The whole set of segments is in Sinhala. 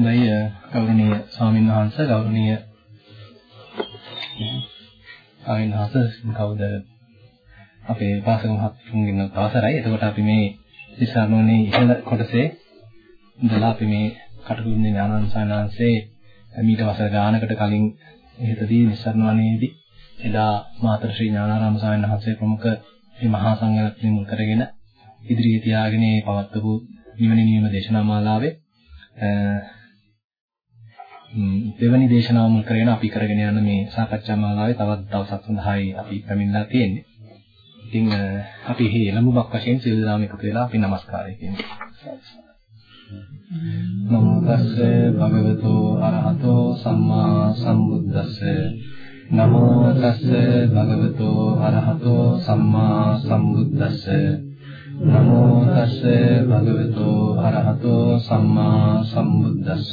හොඳයි ගෞරවනීය ස්වාමීන් වහන්සේ ගෞරවනීය ස්වාමීන් වහන්සේ කවුද අපේ පාසක මහත්තුන්ගෙන් අවසරයි. එතකොට අපි මේ විසරණෝනේ ඉහළ කොටසේ ඉඳලා අපි මේ කටුකුරුනේ ඥානන් සානාංශේ මීට වසර ගානකට කලින් ඉහතදී නිස්සරණවනේදී එදා මාතර ශ්‍රී ඥානාරාම ස්වාමීන් වහන්සේ ප්‍රමුඛ මේ මහා සංඝරත්නය මුල් කරගෙන ඉදිරියේ තියාගෙන මේ පවත්වපු නිවන නියම දේශනා මාලාවේ දෙවැනි දේශනාව මුල් කරගෙන අපි කරගෙන යන මේ සාකච්ඡා මාලාවේ තවත් දවසක් සඳහායි අපි පැමිණලා තියෙන්නේ. ඉතින් අපි හේ ළමුබක් වශයෙන් සියලු දෙනාම එකතු වෙලා අපි নমස්කාරය කියමු. නමෝ තස්සේ භගවතු අරහතෝ සම්මා සම්බුද්දස්ස නමෝ තස්සේ භගවතු අරහතෝ සම්මා සම්බුද්දස්ස නමෝ තස්සේ භගවතු අරහතෝ සම්මා සම්බුද්දස්ස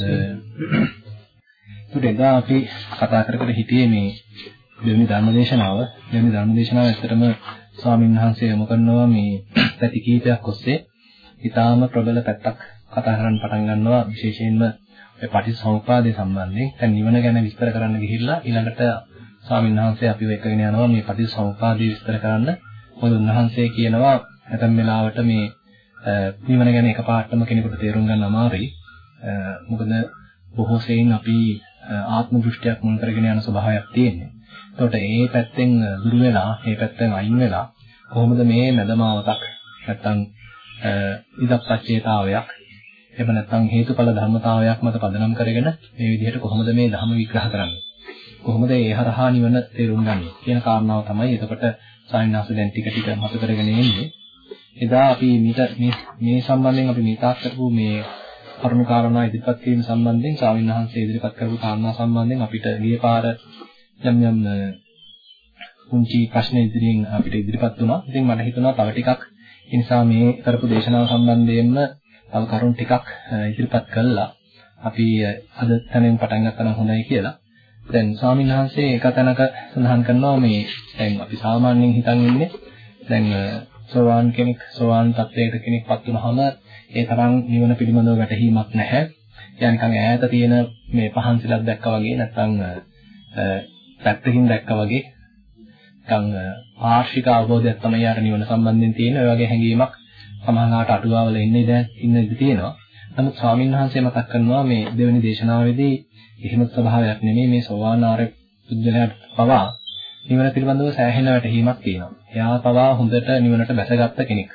තුඩේදා අපි කතා කර කර හිටියේ මේ දෙවෙනි ධර්මදේශනාව. දෙවෙනි ධර්මදේශනාව ඇත්තටම ස්වාමීන් වහන්සේ යොමු කරනවා මේ පැති කීපයක් ඔස්සේ. ඊටාම ප්‍රබල පැත්තක් කතා කරන්න පටන් ගන්නවා. විශේෂයෙන්ම මේ පටිච්චසමුප්පාදය සම්බන්ධයෙන්. දැන් නිවන ගැන විස්තර කරන්න ගිහිල්ලා ඊළඟට ස්වාමීන් වහන්සේ අපිව එකගෙන යනවා මේ පටිච්චසමුප්පාදය විස්තර කරන්න. මොකද උන්වහන්සේ කියනවා නැතම් වෙලාවට මේ නිවන ගැන එකපාරටම කෙනෙකුට තේරුම් ගන්න අමාරුයි. මොකද බොහෝ සෙයින් අපි ආත්ම දෘෂ්ටියක් මුල් කරගෙන යන ස්වභාවයක් තියෙන්නේ. එතකොට ඒ පැත්තෙන් දුර වෙලා, ඒ පැත්තෙන් අයින් වෙලා කොහොමද මේ මදමාවතක් නැත්තම් ඉදප්පච්චේතාවයක් එහෙම නැත්නම් හේතුඵල ධර්මතාවයක් මත පදනම් කරගෙන මේ විදිහට කොහොමද මේ ධර්ම විග්‍රහ කරන්නේ කොහොමද ඒ හරහා නිවන තේරුම් ගන්නේ කියන කාරණාව තමයි එතකොට සායනාස දැන් ටික ටික මත කරගෙන එන්නේ එදා අපි මීට මේ මේ සම්බන්ධයෙන් අපි මේ තාක් කරපු මේ කරුණු කාරණා ඉදිරිපත් කිරීම සම්බන්ධයෙන් ස්වාමීන් වහන්සේ ඉදිරිපත් කරපු කාරණා සම්බන්ධයෙන් අපිට ගිය පාර යම් යම් පුංචි ප්‍රශ්න ඉදිරියෙන් අපිට ඉදිරිපත් වුණා. ඉතින් මට හිතුණා තව ටිකක් ඒ නිසා මේ කරපු දේශනාව සම්බන්ධයෙන්ම තව කරුණු ටිකක් ඉදිරිපත් කළා. අපි අද තැනින් පටන් ගත්තා නම් හොඳයි කියලා. දැන් ස්වාමීන් වහන්සේ එක තැනක සඳහන් කරනවා මේ දැන් අපි සාමාන්‍යයෙන් හිතන් ඉන්නේ දැන් සෝවාන් කෙනෙක් සෝවාන් තත්වයකට කෙනෙක්පත් වුනහම ඒ තරම් නිවන පිළිබඳව වැටහීමක් නැහැ. යා නිකන් ඈත තියෙන මේ පහන් සිලක් දැක්කා වගේ නැත්නම් පැත්තකින් දැක්කා වගේ නිකන් ආර්ශික අවබෝධයක් තමයි යාර නිවන සම්බන්ධයෙන් තියෙන ඔය වගේ හැඟීමක් සමහරවිට අටුවාවල ඉන්නේ දැන් ඉන්න ඉඳී තියෙනවා. නමුත් ස්වාමීන් වහන්සේ මතක් කරනවා මේ දෙවෙනි දේශනාවේදී එහෙම ස්වභාවයක් නෙමෙයි මේ සෝවාන් ආර්ය පුද්ගලයාට පවා නිවන පිළිබඳව සෑහෙන වැටහීමක් තියෙනවා. එයා පවා හොඳට නිවනට බැසගත්ත කෙනෙක්.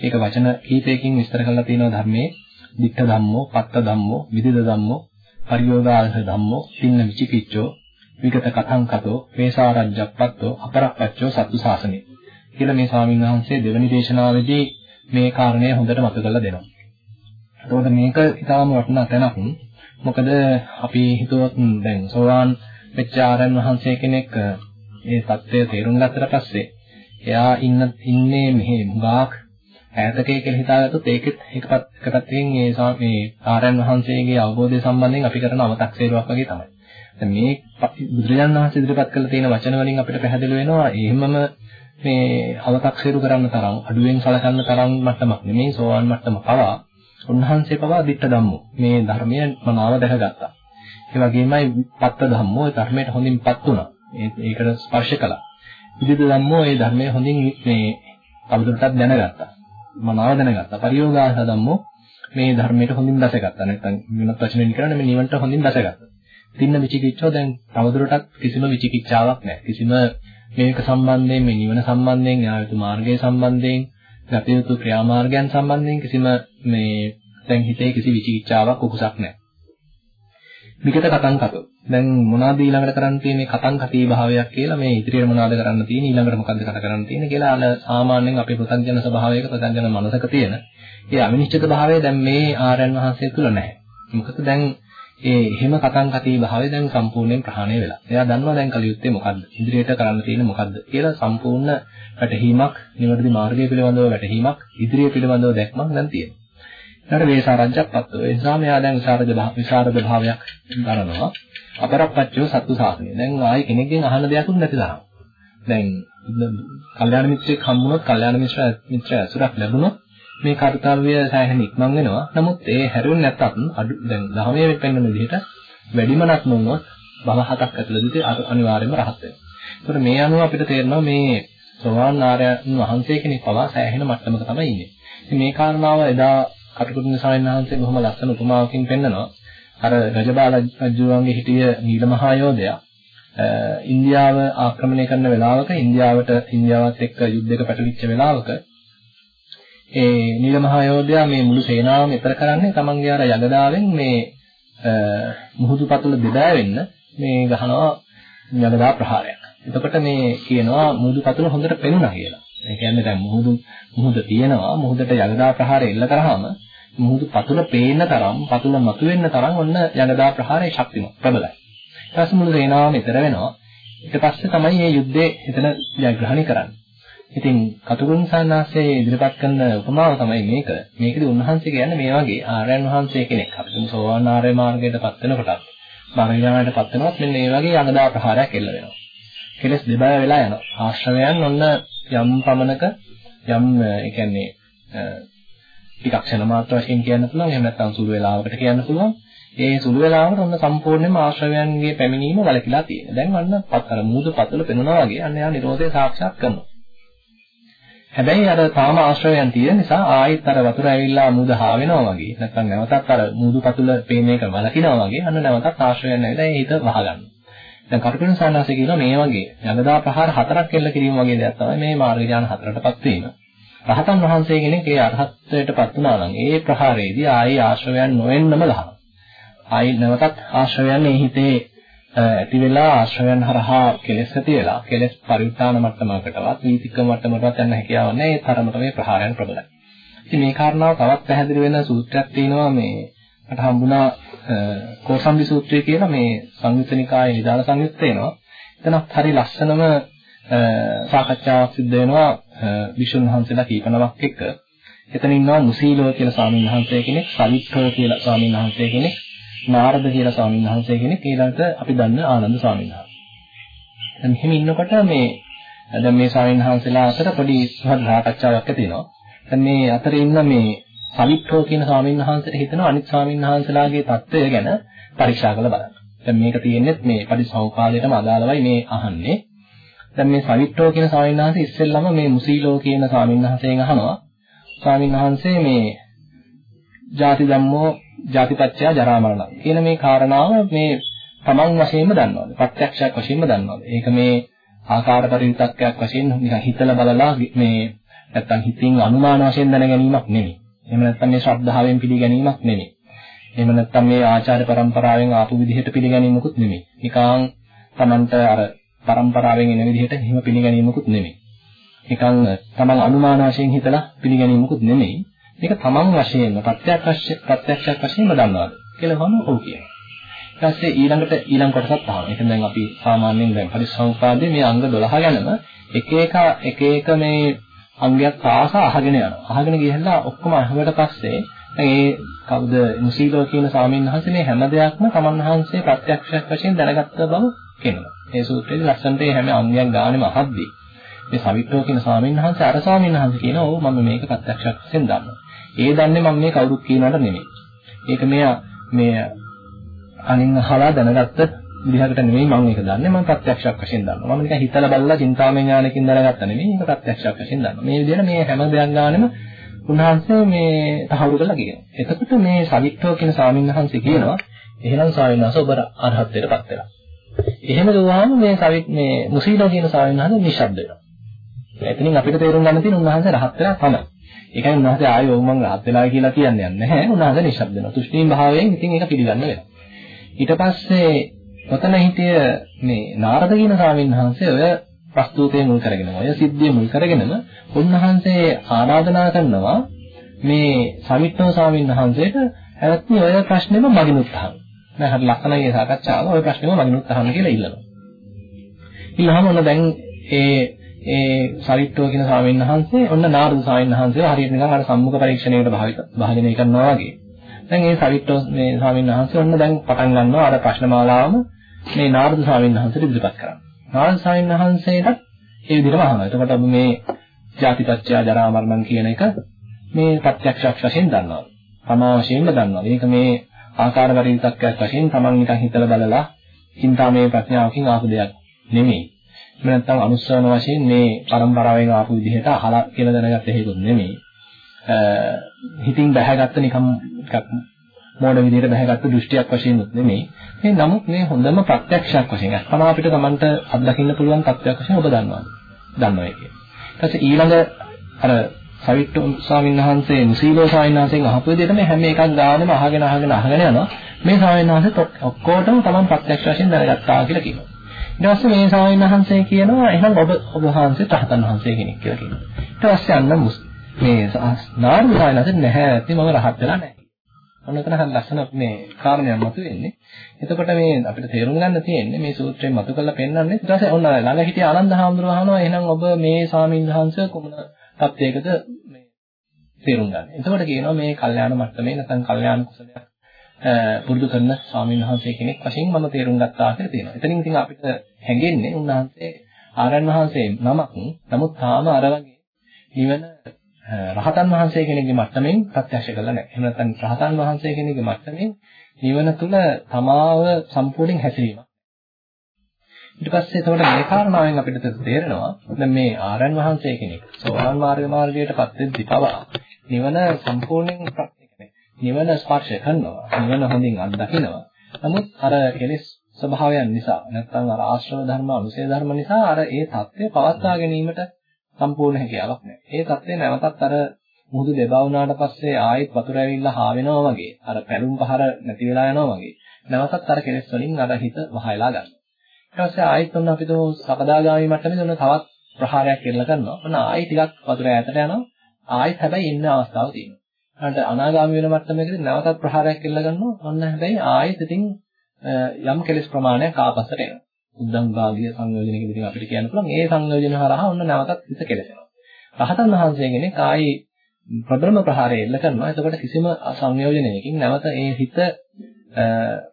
ඒක වචන කීපයකින් විස්තර කරලා තියෙනවා ධර්මයේ. ditta ධම්මෝ, patta ධම්මෝ, විදිද ධම්මෝ, පරියෝගාල්හ ධම්මෝ, සින්න විචිකිච්ඡෝ, විගත කතං කතෝ, වේසාරජ්ජප්පත්තෝ, අපරප්පච්චෝ සත්තු සාසනේ. කියලා මේ ස්වාමීන් වහන්සේ දෙවනි දේශනාවේදී මේ කාරණය හොඳට මතක කරලා දෙනවා. එතකොට මේක ඊටාම වටිනා තැනක්. මොකද අපි හිතුවොත් දැන් සෝවාන් වෙච්ච ආරයන් වහන්සේ කෙනෙක් ඒ தත්ත්වය තේරුම් ගත්තට පස්සේ එයා ඉන්න ඉන්නේ මෙහි මුගාක් ඈතකේ කියලා හිතාගත්තොත් ඒකෙත් එකපත් එකපැත්තකින් මේ මේ ආරයන් වහන්සේගේ අවබෝධය සම්බන්ධයෙන් අපි කරන අව탁සේරුවක් වගේ තමයි. දැන් මේ බුදුරජාණන් වහන්සේ ඉදිරිපත් කළ තියෙන වචන වලින් අපිට පැහැදිලි වෙනවා එහෙමම මේ අව탁සේරු කරන්න තරම් අඩුවෙන් සලකන්න තරම් මට්ටමක් නෙමෙයි සෝවාන් මට්ටම පවා උන්වහන්සේ පවා ditta ධම්මෝ මේ ධර්මය මනාව දැකගත්තා. ඒ වගේමයි පත්ත ධම්මෝ ඒ ධර්මයට හොඳින්පත් වුණා. ඒකට ස්පර්ශ කළා. විදිත ධම්මෝ ඒ ධර්මය හොඳින් මේ තවදුරටත් දැනගත්තා. මනාව දැනගත්තා. පරියෝගාස ධම්මෝ මේ ධර්මයට හොඳින් දැසගත්තා. නැත්නම් වෙනත් වචනෙන් කරන්නේ මේ නිවන්ට හොඳින් දැසගත්තා. තින්න විචිකිච්ඡෝ දැන් තවදුරටත් කිසිම විචිකිච්ඡාවක් නැහැ. කිසිම මේක සම්බන්ධයෙන් මේ නිවන සම්බන්ධයෙන් යායුතු මාර්ගය සම්බන්ධයෙන් ගත යුතු ක්‍රියාමාර්ගයන් සම්බන්ධයෙන් කිසිම මේ දැන් හිතේ කිසි විචිකිච්ඡාවක් උකුසක් නැහැ. විගත කතං කතෝ. දැන් මොනවද ඊළඟට කරන්න තියෙන්නේ කතං කතී භාවයක් කියලා මේ ඉදිරියට මොනවද කරන්න තියෙන්නේ ඊළඟට මොකද්ද කතා කරන්න තියෙන්නේ කියලා අර සාමාන්‍යයෙන් අපේ ප්‍රත්‍යඥ ස්වභාවයක ප්‍රත්‍යඥ මනසක තියෙන. ඒ අවිනිශ්චිත භාවය දැන් මේ ආරයන් වහන්සේ තුල නැහැ. මොකද දැන් ඒ එහෙම කතං කතී භාවය දැන් සම්පූර්ණයෙන් ප්‍රහාණය වෙලා. එයා දන්නවා දැන් කලියුත්තේ මොකද්ද? ඉදිරියට කරන්න තියෙන්නේ මොකද්ද කියලා සම්පූර්ණ වැටහීමක්, නිවැරදි මාර්ගය පිළිබඳව වැටහීමක්, ඉදිරිය පිළිබඳව දැක්මක් දැන් තියෙනවා. ඊට වේසාරජ්ජප්පත්තු. ඒ නිසා මෙයා දැන් විසරද විසරද භාවයක් ගන්නවා. අපරප්පච්චෝ සත්තු සාසනය. දැන් ආයේ කෙනෙක්ගෙන් අහන්න දෙයක් නැති තරම්. දැන් කල්යාණ මිත්‍රෙක් හම්බුනොත් කල්යාණ මිත්‍ර මිත්‍ර ඇසුරක් ලැබුණොත් මේ කාර්යය සෑහෙන ඉක්මන් වෙනවා. නමුත් ඒ හැරුවෙන්නේ නැත්තත් අඩු දැන් ධර්මයේ පෙන්වන විදිහට වැඩිමනක් නොවුනොත් භව හතක් ඇතුළතදී අනිවාර්යයෙන්ම රහත් වෙනවා. ඒකට මේ අනුව අපිට තේරෙනවා මේ සෝවාන් ආර්යයන් වහන්සේ කෙනෙක් පවා සෑහෙන මට්ටමක තමයි ඉන්නේ. ඉතින් මේ කාරණාව එදා කටුකුරුන් සායන වහන්සේ බොහොම ලස්සන උපමාවකින් පෙන්නනවා. අර රජබාල රජුවන්ගේ හිටිය නීල මහා යෝධයා ඉන්දියාව ආක්‍රමණය කරන වෙලාවක ඉන්දියාවට ඉන්දියාවත් එක්ක යුද්ධයක පැටලිච්ච වෙලාවක ඒ නීල මහා යෝධයා මේ මුළු සේනාවම එතර කරන්නේ තමන්ගේ අර යගදාවෙන් මේ මුහුදු පතුල දෙදෑවෙන්න මේ ගහනවා යගදා ප්‍රහාරයක්. එතකොට මේ කියනවා මුහුදු පතුල හොඳට පෙනුණා කියලා. ඒ කියන්නේ දැන් මුහුදු මුහුද තියෙනවා මුහුදට යගදා ප්‍රහාරය එල්ල කරාම මුහුදු පතුල පේන්න තරම් පතුල මතුවෙන්න තරම් ඔන්න යගදා ප්‍රහාරයේ ශක්තිමත් ප්‍රබලයි. ඊට පස්සේ මුළු සේනාවම ඊතර වෙනවා. ඊට පස්සේ තමයි මේ යුද්ධේ එතන ජයග්‍රහණය කරන්නේ. ඉතින් කතුරුන් සාන්නාසේ ඉදිරිපත් කරන උපමාව තමයි මේක. මේකදී උන්වහන්සේ කියන්නේ මේ වගේ ආර්යයන් වහන්සේ කෙනෙක්. අපි තුමු සෝවාන් ආර්ය මාර්ගයටපත් වෙනකොටත් මාර්ගඥානයටපත් වෙනවත් මෙන්න මේ වගේ යගදා ප්‍රහාරයක් එල්ල වෙනවා. කෙලස් දෙබය වෙලා යනවා. ආශ්‍රවයන් ඔන්න යම් පමණක යම් ඒ කියන්නේ ටිකක් ක්ෂණ මාත්‍ර වශයෙන් කියන්න පුළුවන්. එහෙම නැත්නම් සුළු වේලාවකට කියන්න පුළුවන්. ඒ සුළු වේලාවකට ඔන්න සම්පූර්ණයෙන්ම ආශ්‍රවයන්ගේ පැමිණීම වලකිලා තියෙනවා. දැන් අන්න පත් අර මූද පතල පෙනුනා වගේ අන්න යා නිරෝධය සාක්ෂාත් කරනවා. හැබැයි අර තාම ආශ්‍රවයන් තියෙන නිසා ආයෙත් අර වතුර ඇවිල්ලා මූද හා වෙනවා වගේ. නැත්නම් නැවතත් අර මූදු පතුල පේන එක වලකිනවා වගේ අන්න නැවතත් ආශ්‍රවයන් ඇවිල්ලා ඒ හිත වහගන්නවා. දැන් කරුණ සානාසේ කියනවා මේ වගේ යගදා ප්‍රහාර හතරක් එල්ල කිරීම වගේ දෙයක් තමයි මේ මාර්ග ඥාන හතරටපත් වීම. රහතන් වහන්සේ කෙනෙක් ඒ අරහත්ත්වයටපත් වුණා නම් ඒ ප්‍රහාරයේදී ආයේ ආශ්‍රවයන් නොවෙන්නම ලහනවා. ආයි නැවතත් ආශ්‍රවයන් මේ හිතේ ඇති වෙලා ආශ්‍රවයන් හරහා කෙලෙස් ඇති වෙලා කෙලෙස් පරිඋත්තාන මට්ටමකටවත් වීතික්ක මට්ටමකටවත් යන්න හැකියාවක් නැහැ ඒ තරමට මේ ප්‍රහාරයන් ප්‍රබලයි. ඉතින් මේ කාරණාව තවත් පැහැදිලි වෙන සූත්‍රයක් තියෙනවා මේ මට හම්බුණා කෝසම්බි සූත්‍රය කියලා මේ සංයුත්තනිකායේ නිදාන සංයුත්තේ එනවා. එතනත් හරි ලස්සනම සාකච්ඡාවක් සිද්ධ වෙනවා විසුණු වහන්සේලා කීපනමක් එක්ක. එතන ඉන්නවා මුසීලෝ කියලා ස්වාමීන් වහන්සේ කෙනෙක්, සවිත්‍රෝ කියලා ස්වාමීන් වහන්සේ කෙනෙක්, නාරද කියලා ස්වාමීන් වහන්සේ කෙනෙක් ඊළඟට අපි දන්න ආනන්ද ස්වාමීන් වහන්සේ. දැන් මෙහෙම ඉන්නකොට මේ දැන් මේ ස්වාමීන් වහන්සේලා අතර පොඩි සාකච්ඡාවක් ඇති වෙනවා. දැන් මේ අතරේ ඉන්න මේ සවිත්‍රෝ කියන ස්වාමීන් වහන්සේට හිතෙනවා අනිත් ස්වාමීන් වහන්සලාගේ தত্ত্বය ගැන පරීක්ෂා කරලා බලන්න. දැන් මේක තියෙන්නේ මේ පරිසෞපාදයටම අදාළවයි මේ අහන්නේ. දැන් මේ සවිත්‍රෝ කියන ස්වාමීන් වහන්සේ ඉස්සෙල්ලම මේ මුසීලෝ කියන ස්වාමීන් වහන්සේගෙන් අහනවා. ස්වාමීන් වහන්සේ මේ ජාති ධම්මෝ ජාතිපච්චය ජරා මරණ කියන මේ කාරණාව මේ තමන් වශයෙන්ම දන්නවද? ප්‍රත්‍යක්ෂයක් වශයෙන්ම දන්නවද? ඒක මේ ආකාර පරිවිතක්යක් වශයෙන් නිකන් හිතලා බලලා මේ නැත්තම් හිතින් අනුමාන වශයෙන් දැන ගැනීමක් නෙමෙයි. එහෙම නැත්නම් මේ ශ්‍රද්ධාවෙන් පිළිගැනීමක් නෙමෙයි. එහෙම නැත්නම් මේ ආචාර પરම්පරාවෙන් ආපු විදිහට පිළිගැනීමකුත් නෙමෙයි. නිකං Tamanට අර પરම්පරාවෙන් එන විදිහට එහෙම පිළිගැනීමකුත් නෙමෙයි. නිකං Taman අනුමාන වශයෙන් හිතලා පිළිගැනීමකුත් නෙමෙයි. මේක Taman වශයෙන්ම ප්‍රත්‍යක්ෂ ප්‍රත්‍යක්ෂයක් වශයෙන්ම දන්නවාද කියලා වහම ඔව් කියනවා. ඊට පස්සේ ඊළඟට ඊළඟ කොටසත් ආවා. ඒක දැන් අපි සාමාන්‍යයෙන් දැන් පරිසම්පාදයේ මේ අංග 12 ගැනම එක එක එක එක මේ අංගයක් පාස අහගෙන යනවා. අහගෙන ගියහලා ඔක්කොම අහුවට පස්සේ ඒ කවුද මුසීලෝ කියන ස්වාමීන් වහන්සේ මේ හැම දෙයක්ම තමන් වහන්සේ ප්‍රත්‍යක්ෂයක් වශයෙන් දැනගත්ත බව කියනවා. මේ සූත්‍රයේ ලස්සනට මේ හැම අංගයක් ගානෙම අහද්දී මේ සවිත්‍රෝ කියන ස්වාමීන් වහන්සේ අර ස්වාමීන් වහන්සේ කියනවා ඔව් මම මේක ප්‍රත්‍යක්ෂයක් වශයෙන් දන්නවා. ඒ දන්නේ මම මේ කවුරුත් කියනවට නෙමෙයි. ඒක මෙයා මේ අනින් අහලා දැනගත්ත විදිහකට නෙමෙයි මම මේක දන්නේ මම ප්‍රත්‍යක්ෂයක් වශයෙන් දන්නවා. මම නිකන් හිතලා බලලා චින්තාමය ඥානකින් දැනගත්ත නෙමෙයි මේක ප්‍රත්‍යක්ෂයක් වශයෙන් දන්නවා. මේ විදිහට මේ හැම දෙයක් ගානෙම උන්වහන්සේ මේ තහවුරු කරලා කියනවා. එතකොට මේ සවිත්‍රෝ කියන ස්වාමීන් වහන්සේ කියනවා එහෙනම් ස්වාමීන් වහන්සේ ඔබ අරහත්ත්වයටපත් වෙලා. එහෙම දුවාම මේ සවිත් මේ මුසීලෝ කියන ස්වාමීන් වහන්සේ නිශ්ශබ්ද වෙනවා. එතනින් අපිට තේරුම් ගන්න තියෙන උන්වහන්සේ රහත් වෙලා තමයි. ඒකයි උන්වහන්සේ ආයෙ ඔව් මං රහත් වෙලා කියලා කියන්නේ නැහැ. උන්වහන්සේ නිශ්ශබ්ද වෙනවා. තුෂ්ණීම් භාවයෙන් ඉතින් ඒක පිළිගන්න වෙනවා. ඊට පස්සේ ඔතන හිටිය මේ නාරද කියන ස්වාමීන් වහන්සේ ඔය ප්‍රස්තුතේ මුල් කරගෙනම ඔය සිද්ධිය මුල් කරගෙනම උන්වහන්සේ ආරාධනා කරනවා මේ සමිත්‍රෝ ස්වාමීන් වහන්සේට හැවත්නි ඔය ප්‍රශ්නේම මගිනුත් අහන්න. දැන් හරි ලස්සනයි සාකච්ඡාව ඔය ප්‍රශ්නේම මගිනුත් අහන්න කියලා ඉල්ලනවා. ඊළඟම ඔන්න දැන් ඒ ඒ සරිට්ටෝ කියන ස්වාමීන් වහන්සේ ඔන්න නාරද ස්වාමීන් වහන්සේව හරියට නිකන් අර සම්මුඛ පරීක්ෂණයකට භාවිත භාජනය කරනවා වගේ. දැන් මේ සරිට්ටෝ මේ ස්වාමීන් වහන්සේ ඔන්න දැන් පටන් ගන්නවා අර ප්‍රශ්න මාලාවම මේ නාරද ස්වාමීන් වහන්සේට ඉදිරිපත් කරන්න. නාරද ස්වාමීන් වහන්සේට ඒ විදිහටම අහනවා. එතකොට අපි මේ ජාතිපත්‍ය ජරා මරණම් කියන එක මේ ප්‍රත්‍යක්ෂයක් වශයෙන් දන්නවා. තමා වශයෙන්ම දන්නවා. මේක මේ ආකාර පරිවිතක්යක් වශයෙන් තමන් නිකන් හිතලා බලලා චින්තාමය ප්‍රඥාවකින් ආපු දෙයක් නෙමෙයි. එහෙම නැත්නම් අනුස්සවන වශයෙන් මේ પરම්පරාවෙන් ආපු විදිහට අහලා කියලා දැනගත්ත හේතුත් නෙමෙයි. හිතින් බැහැගත්ත නිකම් මෝඩ විදිහට බැහැගත්තු දෘෂ්ටියක් වශයෙන් උත් නෙමෙයි. මේ නමුත් මේ හොඳම ප්‍රත්‍යක්ෂයක් වශයෙන් අස්පනා අපිට Tamanට අත්දකින්න පුළුවන් තත්ත්වයක් වශයෙන් ඔබ දන්නවා. දන්නවා ඒක. ඊට පස්සේ ඊළඟ අර සවිට්ටු ස්වාමීන් වහන්සේ මුසීලෝ ස්වාමීන් වහන්සේගෙන් අහපු විදිහට මේ හැම එකක් ගානෙම අහගෙන අහගෙන අහගෙන යනවා. මේ ස්වාමීන් වහන්සේත් ඔක්කොටම Taman ප්‍රත්‍යක්ෂ වශයෙන් දැනගත්තා කියලා කියනවා. ඊට පස්සේ මේ ස්වාමීන් වහන්සේ කියනවා එහෙනම් ඔබ ඔබ වහන්සේ රහතන් වහන්සේ කෙනෙක් කියලා කියනවා. ඊට පස්සේ අන්න මේ නාරද ස්වාමීන් වහන්සේ නැහැ ඇති මම රහත් වෙලා නැහැ. ඔන්න එතන හරි ලස්සන මේ කාරණයක් මතුවෙන්නේ. එතකොට මේ අපිට තේරුම් ගන්න තියෙන්නේ මේ සූත්‍රයෙන් මතු කරලා පෙන්නන්නේ ඊට පස්සේ ඔන්න ළඟ හිටිය ආනන්ද හාමුදුරුවෝ අහනවා එහෙනම් ඔබ මේ ස්වාමීන් වහන්සේ කොමුණ තත්යකද මේ තේරුම් ගන්න. එතකොට කියනවා මේ කල්යාණ මට්ටමේ නැත්නම් කල්යාණ කුසලයක් පුරුදු කරන ස්වාමීන් වහන්සේ කෙනෙක් වශයෙන් මම තේරුම් ගත්තා කියලා තියෙනවා. එතනින් ඉතින් අපිට හැඟෙන්නේ උන්වහන්සේ ආරයන් වහන්සේ නමක්. නමුත් තාම අර වගේ නිවන රහතන් වහන්සේ කෙනෙක්ගේ මට්ටමින් ප්‍රත්‍යක්ෂ කරලා නැහැ. එහෙම නැත්නම් රහතන් වහන්සේ කෙනෙක්ගේ මට්ටමින් නිවන තුල තමාව සම්පූර්ණයෙන් හැසිරීමක්. ඊට පස්සේ එතකොට මේ කාරණාවෙන් අපිට තේරෙනවා දැන් මේ ආරයන් වහන්සේ කෙනෙක් සෝවාන් මාර්ග මාර්ගයටපත් වෙද්දී පවා නිවන සම්පූර්ණයෙන් නිවන ස්පර්ශ කරනවා. නිවන හොඳින් අත්දකිනවා. නමුත් අර කෙලෙස් ස්වභාවයන් නිසා නැත්නම් අර ආශ්‍රව ධර්ම අනුසය ධර්ම නිසා අර ඒ தත්ත්වය පවත්වා ගැනීමට සම්පූර්ණ හැකියාවක් නැහැ. ඒ தත්ත්වය නැවතත් අර මුහුදු දෙබා වුණාට පස්සේ ආයෙත් වතුර ඇවිල්ලා හා වෙනවා වගේ අර පැලුම් පහර නැති වෙලා යනවා වගේ නැවතත් අර කෙලෙස් වලින් අර හිත වහයලා ගන්නවා. ඊට පස්සේ ආයෙත් ඔන්න අපිට සකදාගාමි මට්ටමේ ඔන්න තවත් ප්‍රහාරයක් එල්ල කරනවා. ඔන්න ආයෙ ටිකක් වතුර ඈතට යනවා. ආයෙත් හැබැයි ඉන්න අවස්ථාවක් තියෙනවා. ඊට අනාගාමී වෙන මට්ටමකදී නැවතත් ප්‍රහාරයක් එල්ල ගන්නවා. ඔන්න හැබැයි ආයෙත් ඉතින් යම් කෙලස් ප්‍රමාණයක් ආපස්සට එනවා. උද්දම් භාගිය සංයෝජනයකදී ඉතින් අපිට කියන්න පුළුවන් ඒ සංයෝජන හරහා ඔන්න නැවතත් හිත කෙලසෙනවා. රහතන් වහන්සේ කෙනෙක් ආයි ප්‍රබලම ප්‍රහාරය එල්ල කරනවා. එතකොට කිසිම සංයෝජනයකින් නැවත ඒ හිත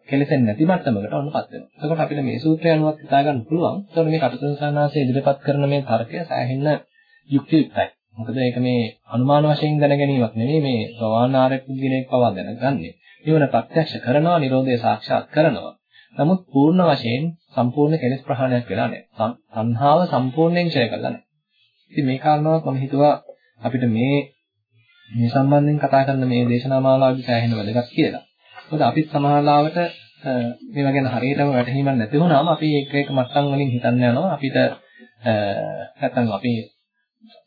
කෙලසෙන්නේ නැති මට්ටමකට ඔන්නපත් වෙනවා. එතකොට අපිට මේ සූත්‍රය අනුවත් හිතා ගන්න පුළුවන්. එතකොට මේ කටුසන් සන්නාසයේ ඉදිරිපත් කරන මේ තර්කය සෑහෙන්න යුක්තියුක්තයි. මොකද ඒක මේ අනුමාන වශයෙන් දැන ගැනීමක් නෙවෙයි මේ සෝවාන් ආර්ය පුද්ගලයෙක් පවා දැනගන්නේ. නිවන ප්‍රත්‍යක්ෂ කරනවා, Nirodhe සාක්ෂාත් කරනවා. නමුත් පූර්ණ වශයෙන් සම්පූර්ණ කෙලෙස් ප්‍රහාණයක් වෙලා නැහැ. සංහාව සම්පූර්ණයෙන් ඡය කරලා නැහැ. ඉතින් මේ කාරණාවක් මම හිතුවා අපිට මේ මේ සම්බන්ධයෙන් කතා කරන මේ දේශනා මාලාවේ සෑහෙන වැදගත් කියලා. මොකද අපිත් සමහරවිට මේවා ගැන හරියටම වැටහීමක් නැති වුණාම අපි එක එක මට්ටම් වලින් හිතන්න යනවා. අපිට නැත්තම් අපි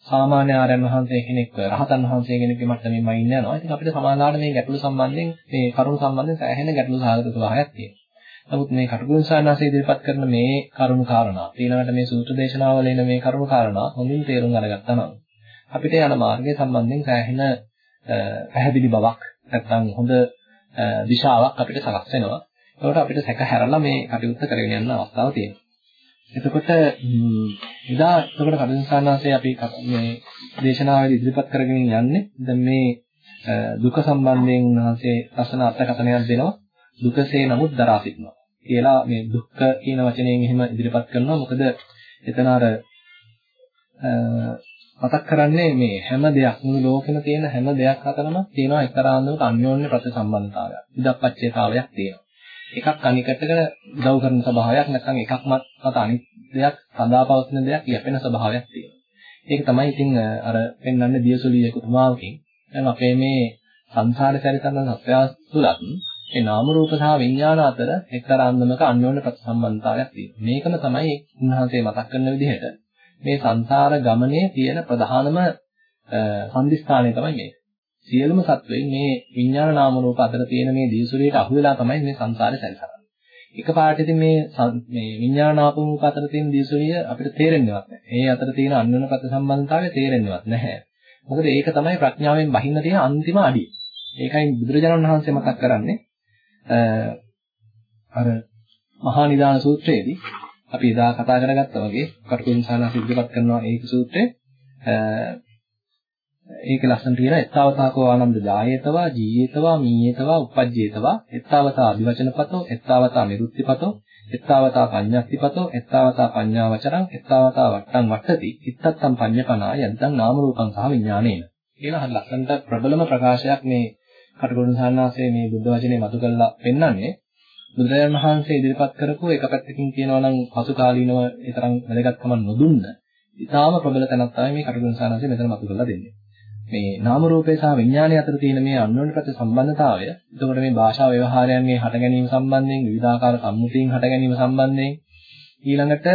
සාමාන්‍ය ආරයන් වහන්සේ කෙනෙක් රහතන් වහන්සේ කෙනෙක්ගේ මට්ටමින්ම ඉන්න යනවා. ඉතින් අපිට සමාලාවට මේ ගැටලු සම්බන්ධයෙන් මේ කරුණු සම්බන්ධයෙන් සෑහෙන ගැටලු සහගත ස්වභාවයක් තියෙනවා. නමුත් මේ කටුකුරුන් සානාසේ ඉදිරිපත් කරන මේ කරුණු කාරණා ඊළඟට මේ සූත්‍ර දේශනාවල එන මේ කරුණු කාරණා හොඳින් තේරුම් අරගත්තා නම් අපිට යන මාර්ගය සම්බන්ධයෙන් සෑහෙන පැහැදිලි බවක් නැත්නම් හොඳ දිශාවක් අපිට සකස් වෙනවා. ඒකට අපිට සැක හැරලා මේ කටයුත්ත කරගෙන යන්න අවස්ථාවක් තියෙනවා. එතකොට එදා එතකොට කඩින්සානාසේ අපි මේ දේශනාවේදී ඉදිරිපත් කරගෙන යන්නේ දැන් මේ දුක සම්බන්ධයෙන් උන්වහන්සේ ලස්සන අර්ථකථනයක් දෙනවා දුකසේ නමුත් දරා සිටිනවා කියලා මේ දුක්ඛ කියන වචනයෙන් එහෙම ඉදිරිපත් කරනවා මොකද එතන අර මතක් කරන්නේ මේ හැම දෙයක් මුළු ලෝකෙම තියෙන හැම දෙයක් අතරම තියෙනවා එක්තරා අන්දමක අන්‍යෝන්‍ය ප්‍රතිසම්බන්ධතාවයක් විදප්පච්චේතාවයක් තියෙනවා එකක් අනිකටක උදව් කරන ස්වභාවයක් නැත්නම් එකක් මත අනිත් දෙයක් සදාපවතින දෙයක් යැපෙන ස්වභාවයක් තියෙනවා. ඒක තමයි ඉතින් අර පෙන්වන්නේ දියසුලිය කුතුමාවකින්. දැන් අපේ මේ සංසාර සැරිසරන සත්‍යය තුලත් ඒ නාම රූප සහ විඥාන අතර එක්තරා අන්දමක අන්‍යෝන්‍ය ප්‍රතිසම්බන්ධතාවයක් තියෙනවා. මේකම තමයි උන්වහන්සේ මතක් කරන විදිහට මේ සංසාර ගමනේ තියෙන ප්‍රධානම සම්දිස්ථානය තමයි මේක. සියලුම සත්වයින් මේ විඥාන නාම රූප අතර තියෙන මේ දීසුරියට අහු වෙලා තමයි මේ සංසාරේ සැරිසරන්නේ. එකපාරට ඉතින් මේ මේ විඥාන නාම රූප අතර තියෙන දීසුරිය අපිට තේරෙන්නේවත් නැහැ. ඒ අතර තියෙන අන්‍යෝන්‍ය ප්‍රතිසම්බන්ධතාවය තේරෙන්නේවත් නැහැ. මොකද ඒක තමයි ප්‍රඥාවෙන් බහින්න තියෙන අන්තිම අඩිය. ඒකයි බුදුරජාණන් වහන්සේ මතක් කරන්නේ අර මහා නිදාන සූත්‍රයේදී අපි එදා කතා කරගත්තා වගේ කටුකුරුන් සානා සිද්ධපත් කරනවා ඒක සූත්‍රයේ. ඒක ලස්සන තියෙන එත්තාවතාකෝ ආනන්ද ජායේතවා ජීයේතවා මීයේතවා uppajjේතවා එත්තාවතා අදිවචනපතෝ එත්තාවතා නිරුත්තිපතෝ එත්තාවතා පඤ්ඤාක්තිපතෝ එත්තාවතා පඤ්ඤාවචරං එත්තාවතා වට්ටං වට්ටති ඉත්තත්තම් පඤ්ඤපනා යද්දං නාම රූපං සහ විඥානේන. කියලා හරි ලස්සනට ප්‍රබලම ප්‍රකාශයක් මේ කටුකුරුන් සාන්නාසේ මේ බුද්ධ වචනේ මතු කරලා පෙන්වන්නේ බුදුරජාණන් වහන්සේ ඉදිරිපත් කරපු එක පැත්තකින් කියනවා නම් පසු කාලීනව ඒ තරම් වැදගත්කම නොදුන්න ඉතාම ප්‍රබල තැනක් තමයි මේ කටුකුරුන් සාන්නාසේ මෙතන මතු කරලා දෙන්නේ. මේ නාම රූපේ සහ විඥානය අතර තියෙන මේ අන්‍යෝන්‍ය ප්‍රති සම්බන්ධතාවය එතකොට මේ භාෂා ව්‍යවහාරයන්ගේ හට ගැනීම සම්බන්ධයෙන් විවිධාකාර සම්මුතීන් හට ගැනීම සම්බන්ධයෙන් ඊළඟට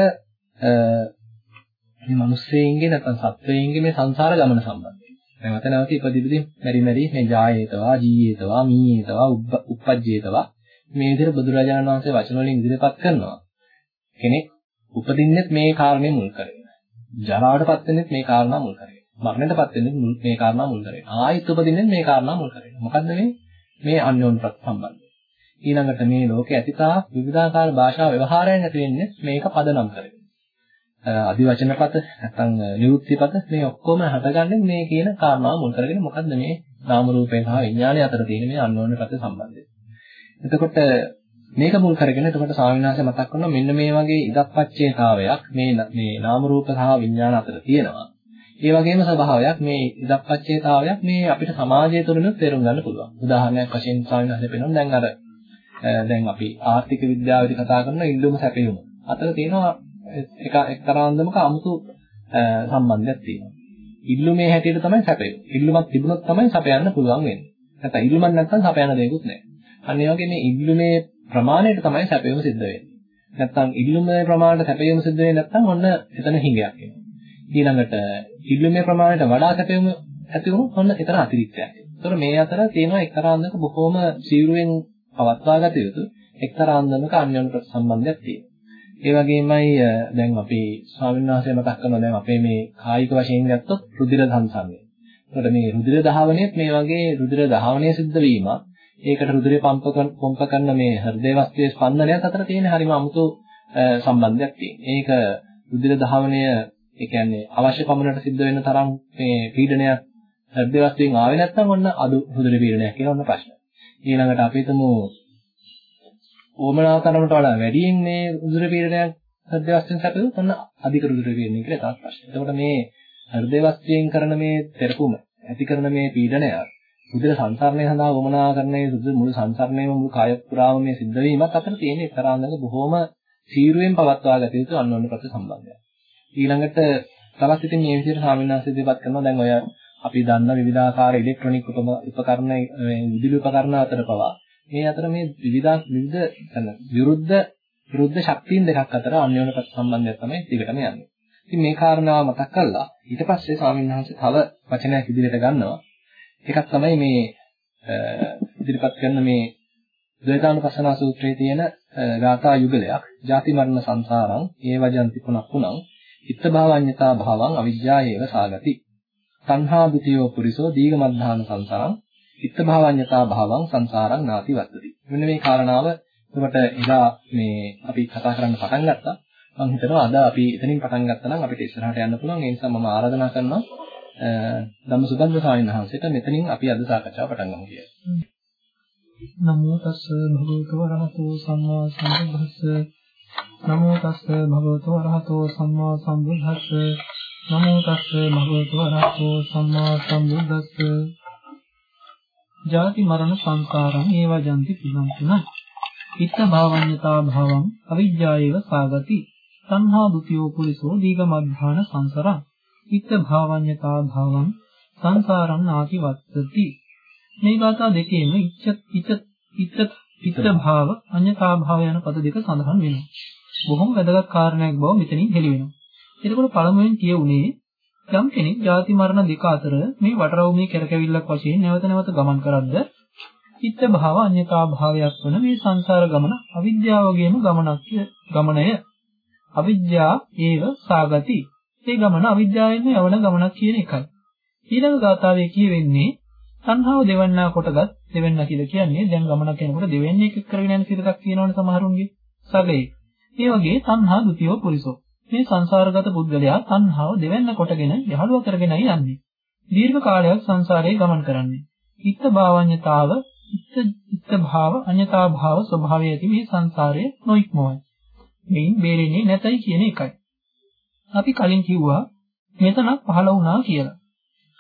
මේ මිනිස්සෙයින්ගේ නැත්නම් සත්වයින්ගේ මේ සංසාර ගමන සම්බන්ධයෙන් නැවත නැවත ඉපදිවිදි මෙරි මෙරි මේ ජායේතවා ජීයේතවා මීයේතවා උප්පජ්ජේතවා මේ විදිහට බුදුරජාණන් වහන්සේ වචන වලින් ඉදිරිපත් කරනවා කෙනෙක් උපදින්නෙත් මේ කාරණේ මුල් කරගෙන ජරාවටපත් වෙන්නෙත් මේ කාරණා මුල් කරගෙන මරණයටපත් වෙන්නේ මේ කාරණා මුල් කරගෙන. ආයෙත් උපදින්නේ මේ කාරණා මුල් කරගෙන. මොකද්ද මේ? මේ අන්‍යෝන්‍ය සම්බන්ධය. ඊළඟට මේ ලෝකේ ඇතිතා විවිධාකාර භාෂා ව්‍යවහාරයන් ඇති වෙන්නේ මේක පදනම් කරගෙන. අදිවචනපත නැත්නම් නිරුක්තිපත මේ ඔක්කොම හටගන්නේ මේ කියන කාරණාව මුල් කරගෙන මොකද්ද මේ නාම රූපේ සහ විඥානය අතර තියෙන මේ අන්‍යෝන්‍යපත සම්බන්ධය. එතකොට මේක මුල් කරගෙන එතකොට ස්වාමීන් වහන්සේ මතක් කරනවා මෙන්න මේ වගේ ඉදප්පච්චේතාවයක් මේ මේ නාම රූප සහ විඥාන අතර තියෙනවා. ඒ වගේම ස්වභාවයක් මේ ඉදප්පච්චේතාවයක් මේ අපිට සමාජය තුළිනුත් තේරුම් ගන්න පුළුවන්. උදාහරණයක් වශයෙන් ස්වාමීන් වහන්සේ පෙන්නන දැන් අර දැන් අපි ආර්ථික විද්‍යාවේදී කතා කරන ඉල්ලුම සැපයුම. අතර තියෙනවා එක එක්තරා අන්දමක 아무තු සම්බන්ධයක් තියෙනවා. ඉල්ලුමේ හැටියට තමයි සැපයුම. ඉල්ලුමක් තිබුණොත් තමයි සැපයන්න පුළුවන් වෙන්නේ. නැත්නම් ඉල්ලුමක් නැත්නම් සැපයන්න දෙයක්වත් නැහැ. අන්න ඒ වගේ මේ ඉල්ලුමේ ප්‍රමාණයට තමයි සැපයුම සිද්ධ වෙන්නේ. නැත්නම් ඉල්ලුමේ ප්‍රමාණයට සැපයුම සිද්ධ වෙන්නේ නැත්නම් ඔන්න එතන හිඟයක් එනවා. ඊළඟට ඉල්ලුමේ ප්‍රමාණයට වඩා සැපයුම ඇති වුණොත් ඔන්න එතන අතිරික්තයක්. ඒතර මේ අතර තියෙනවා එක්තරා අන්දමක බොහොම සීරුවෙන් පවත්වා ගත යුතු එක්තරා අන්දමක අන්‍යෝන්‍ය සම්බන්ධයක් තියෙනවා. ඒ වගේමයි දැන් අපි ස්වාමීන් වහන්සේ මතක් කරනවා දැන් අපේ මේ කායික වශයෙන් ගත්තොත් රුධිර සංසන්දනය. ඒකට මේ රුධිර දහවණයත් මේ වගේ රුධිර දහවණය සිද්ධ වීම ඒකට රුධිරය පම්ප පම්ප කරන මේ හෘදේ වස්තුවේ ස්පන්දනයත් අතර තියෙන හරිම අමුතු සම්බන්ධයක් තියෙනවා. ඒක රුධිර දහවණය ඒ කියන්නේ අවශ්‍ය පමණට සිද්ධ වෙන තරම් මේ පීඩනයක් හෘද වස්තුවෙන් ආවේ නැත්නම් ඔන්න අඩු රුධිර පීඩනයක් කියන ඔන්න ප්‍රශ්න. ඊළඟට අපි හිතමු ඕමනා තරමට වඩා වැඩියෙන් මේ රුධිර පීඩනයක් හෘද වස්තුවෙන් සැපදුත් ඔන්න අධික රුධිර පීඩනය කියලා තවත් ප්‍රශ්න. එතකොට මේ හෘද වස්තුවෙන් කරන මේ තෙරපුම ඇති කරන මේ පීඩනය රුධිර සංසරණය සඳහා වමනා කරන මේ රුධිර මුළු සංසරණයම මුළු කාය පුරාම මේ සිද්ධ වීමත් අතර තියෙන එක්තරාන්දක බොහොම සීරුවෙන් පවත්වා ගත යුතු අන්‍යෝන්‍ය ප්‍රති සම්බන්ධයක්. ඊළඟට තවත් ඉතින් මේ විදිහට සාමිනාංශ ඉදිරිපත් කරනවා දැන් ඔය අපි දන්න විවිධාකාර ඉලෙක්ට්‍රොනික උපකරණ විදුලි උපකරණ අතර පවා මේ අතර මේ විවිධ විවිධ විරුද්ධ විරුද්ධ ශක්තියින් දෙකක් අතර අන්‍යෝන්‍ය සම්බන්ධයක් තමයි දිගටම යන්නේ. ඉතින් මේ කාරණාව මතක් කරලා ඊට පස්සේ ස්වාමීන් වහන්සේ තව වචනයක් ඉදිරියට ගන්නවා. එකක් තමයි මේ ඉදිරිපත් කරන මේ ද්වේතානුපස්සනා සූත්‍රයේ තියෙන ගාථා යුගලයක්. ජාති මරණ සංසාරං ඒවජන්ති පුනක් පුනං ඉත්ත භාවඤ්ඤතා භාවං අවිජ්ජායේව සාගති. සංහා බුතියෝ පුරිසෝ දීගමද්ධාන සංසාරං ඉත්ත භාවඤ්ඤතා භාවං සංසාරං නාති වත්තති. මෙන්න මේ කාරණාව එතකොට එදා මේ අපි කතා කරන්න පටන් ගත්තා. මම හිතනවා අද අපි එතනින් පටන් ගත්තා නම් අපිට ඉස්සරහට යන්න පුළුවන්. ඒ නිසා මම ආරාධනා කරනවා ධම්මසුගන්ධ ස්වාමීන් වහන්සේට මෙතනින් අපි අද සාකච්ඡාව පටන් ගමු කියලා. නමෝ තස්ස භගවතු වරහතෝ සම්මා සම්බුද්දස්ස නමෝ තස්ස භගවතු වරහතෝ සම්මා සම්බුද්දස්ස නමෝ තස්ස භගවතු වරහතෝ සම්මා සම්බුද්දස්ස ජාති මරණ සංකාරං ඒවජන්ති පිනන්තුන. ඉත්ත භාවඤ්ඤතා භාවං අවිජ්ජායේව සාගති. සංහා ဒ ුතියෝ පුරිසෝ දීගමද්ධාන සංසරං. ඉත්ත භාවඤ්ඤතා භාවං සංසාරං නාති වත්තති මේ ගාථා දෙකේම ඉච්ඡ ඉච්ඡ ඉච්ඡ ඉත්ත භාව අඤ්ඤතා භාව යන පද දෙක සඳහන් වෙනවා. බොහොම වැදගත් කාරණයක් බව මෙතනින් හෙළි වෙනවා. එතකොට පළමුවෙන් කියුනේ යම් කෙනෙක් ಜಾති මරණ දෙක අතර මේ වටරවුමේ කරකැවිල්ලක් වශයෙන් නැවත නැවත ගමන් කරද්ද චිත්ත භාව අඤ්‍යතා භාවයක් වන මේ සංසාර ගමන අවිද්‍යාවගේම ගමනක් ගමනය. අවිද්‍යා ඒව සාගති. ඒ ගමන අවිද්‍යාවෙන්ම යවන ගමනක් කියන එකයි. ඊළඟ ගාථාවේ කියවෙන්නේ සංහාව දෙවන්නා කොටගත් දෙවන්න කියලා කියන්නේ දැන් ගමනක් යනකොට දෙවෙන්නේ එක කරගෙන යන සිතක් කියනවනේ සමහරුන්ගේ සගයේ ඒ වගේ තණ්හා ဒ ුතියෝ පුරිසෝ. මේ සංසාරගත පුද්ගලයා තණ්හාව දෙවෙන්න කොටගෙන යහළුව කරගෙනයි යන්නේ. දීර්ඝ කාලයක් සංසාරේ ගමන් කරන්නේ. ඉත්ත භාවඤ්ඤතාව, ඉත්ත ඉත්ත භාව, අඤ්ඤතා භාව ස්වභාවය ඇති මේ සංසාරයේ නොඉක්මවයි. මේන් බේරෙන්නේ නැතයි කියන එකයි. අපි කලින් කිව්වා මෙතනක් පහළ වුණා කියලා.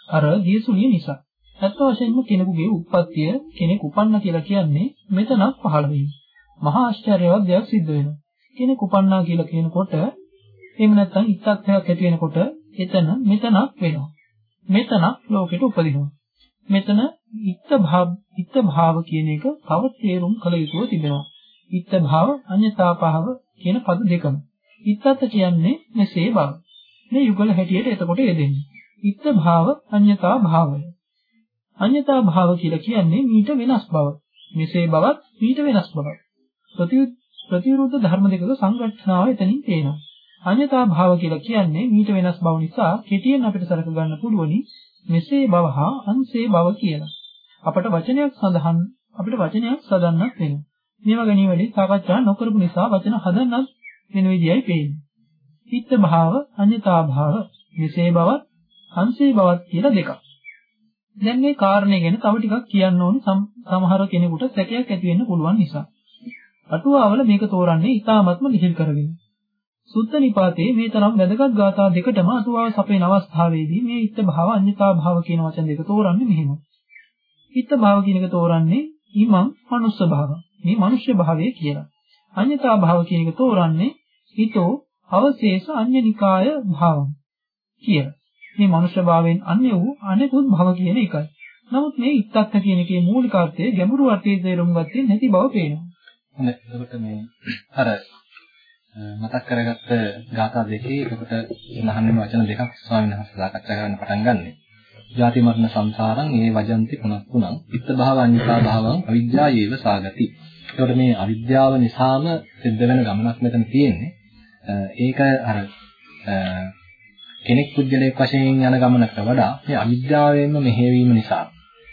අර දියසුලිය නිසා. ඇත්ත වශයෙන්ම කෙනෙකුගේ උප්පත්තිය කෙනෙක් උපන්න කියලා කියන්නේ මෙතනක් පහළ වීම. මහා ආශ්චර්යවත් දෙයක් සිද්ධ වෙනවා. කෙනෙක් උපන්නා කියලා කියනකොට එහෙම නැත්නම් ඉත්තත්යක් ඇති වෙනකොට එතන මෙතනක් වෙනවා. මෙතනක් ලෝකෙට උපදිනවා. මෙතන ඉත්ත භාව ඉත්ත භාව කියන එක තව තේරුම් කළ යුතුව තිබෙනවා. ඉත්ත භාව අඤ්‍යතා භාව කියන පද දෙකම. ඉත්තත් කියන්නේ මෙසේ බව. මේ යුගල හැටියට එතකොට යෙදෙන්නේ. ඉත්ත භාව අඤ්‍යතා භාවය. අඤ්‍යතා භාව කියලා කියන්නේ මීට වෙනස් බව. මෙසේ බවත් මීට වෙනස් බවක්. ප්‍රතිවිරුද්ධ ධර්ම දෙකක සංගঠනාව එතනින් පේනවා. අඤ්‍යතා භාව කියලා කියන්නේ මීට වෙනස් බව නිසා කෙටියෙන් අපිට සලක ගන්න පුළුවනි මෙසේ බව හා අන්සේ බව කියලා. අපට වචනයක් සඳහන් අපිට වචනයක් සදන්නත් වෙනවා. මේවා ගැනීමේදී සාකච්ඡා නොකරපු නිසා වචන හදන්නත් වෙන විදියයි පේන්නේ. චිත්ත භාව, අඤ්‍යතා භාව, මෙසේ බවත්, අන්සේ බවත් කියලා දෙකක්. දැන් මේ කාරණේ ගැන තව ටිකක් කියන්න ඕනි සමහර කෙනෙකුට සැකයක් ඇති වෙන්න පුළුවන් නිසා. අටුවාවල මේක තෝරන්නේ ඊ타ත්ම ලිහිල් කරගෙන. සුත්ත නිපාතේ මේ තරම් වැදගත් ගාථා දෙකටම අටුවාව සපේන අවස්ථාවේදී මේ ඉත්ත භාව අඤ්‍යතා භාව කියන වචන දෙක තෝරන්නේ මෙහෙම. ඉත්ත භාව කියන එක තෝරන්නේ ඊමං මනුස්ස භාව. මේ මනුෂ්‍ය භාවය කියලා. අඤ්‍යතා භාව කියන එක තෝරන්නේ හිතෝ අවශේෂ අඤ්ඤනිකාය භාවම් කියලා. මේ මනුෂ්‍ය භාවයෙන් අන්‍ය වූ අනෙකුත් භව කියන එකයි. නමුත් මේ ඉත්තක්ක කියන එකේ මූලික අර්ථය ගැඹුරු අර්ථයේ තේරුම් ගත්තේ නැති බව පේනවා. හොඳයි. එතකොට මේ අර මතක් කරගත්ත ගාථා දෙකේ එතකොට නහන්නේ වචන දෙකක් ස්වාමීන් වහන්සේ සාකච්ඡා කරන්න පටන් ගන්නෙ. ජාති මරණ සංසාරං ඒ වජන්ති පුනක් පුනං ඉත්ත භාව අනිතා භාවං අවිජ්ජායේව සාගති. එතකොට මේ අවිද්‍යාව නිසාම සිද්ධ වෙන ගමනක් මෙතන තියෙන්නේ. ඒක අර කෙනෙක් පුද්ගලයෙක් වශයෙන් යන ගමනකට වඩා මේ අවිද්‍යාවෙන්ම මෙහෙවීම නිසා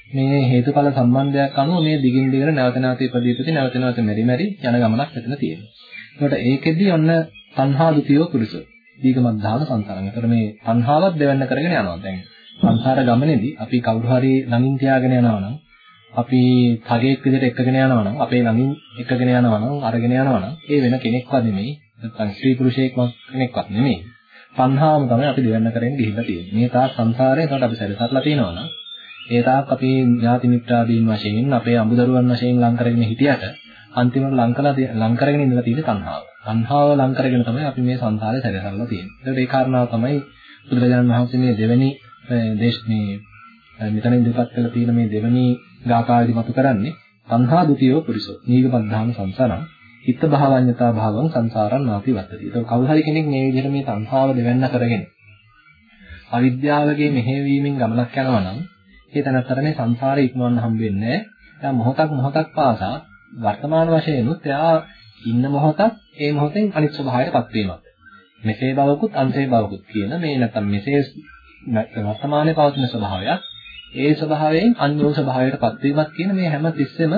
මේ හේතුඵල සම්බන්ධයක් අනුව මේ දිගින් දිගට නැවත නැවත ඉපදීපති නැවත නැවත මෙරි මෙරි යන ගමනක් මෙතන තියෙනවා. ඒකට ඒකෙදි ඔන්න තණ්හා දුතියෝ පුරුෂ දීගමද්ධාන සංසාරං. ඒතර මේ තණ්හාවත් දෙවන්න කරගෙන යනවා. දැන් සංසාර ගමනේදී අපි කවුරු හරි ළඟින් තියාගෙන යනවා නම් අපි තගයක් විදිහට එකගෙන යනවා නම් අපේ ළඟින් එකගෙන යනවා නම් අරගෙන යනවා නම් ඒ වෙන කෙනෙක්වත් නෙමෙයි නැත්නම් ස්ත්‍රී පුරුෂයෙක් කෙනෙක්වත් නෙමෙයි. තණ්හාවම තමයි අපි දෙවන්න කරගෙන ගිහිල්ලා තියෙන්නේ. මේ තාක් සංසාරේ ඒකට අපි සැරසట్లా තියෙනවා නම් ඒ තාක් අපි ඥාති මිත්‍රාදීන් වශයෙන් අපේ අමුදරුවන් වශයෙන් ලං කරගෙන හිටියට අන්තිමට ලං කළා ලං කරගෙන ඉඳලා තියෙන්නේ තණ්හාව. තණ්හාව ලං කරගෙන තමයි අපි මේ සංසාරේ සැරසట్లా තියෙන්නේ. ඒකට ඒ කාරණාව තමයි බුදුරජාණන් වහන්සේ මේ දෙවෙනි දේශ මේ මෙතන ඉදිරිපත් කරලා තියෙන මේ දෙවෙනි ගාථාවේදී මතු කරන්නේ තණ්හා දුතියෝ පුරිසෝ නීගමද්ධාන සංසාරං හිත භාවඤ්ඤතා භාවං සංසාරං නාති වත්තති. ඒක කවුරු හරි කෙනෙක් මේ විදිහට මේ තණ්හාව දෙවන්න කරගෙන අවිද්‍යාවගේ මෙහෙවීමෙන් ගමනක් යනවා නම් ඒ තනත්තර මේ සංසාරේ ඉක්මවන්න හම්බ වෙන්නේ නැහැ. මොහොතක් මොහොතක් පාසා වර්තමාන වශයෙන්ුත් එයා ඉන්න මොහොතක් ඒ මොහොතෙන් අනිත් ස්වභාවයටපත් වීමක්. මෙසේ බවකුත් අන්සේ බවකුත් කියන මේ නැත්තම් මෙසේ වර්තමානයේ පවතින ස්වභාවයක් ඒ ස්වභාවයෙන් අන්‍යෝ ස්වභාවයටපත් වීමක් කියන මේ හැම තිස්සෙම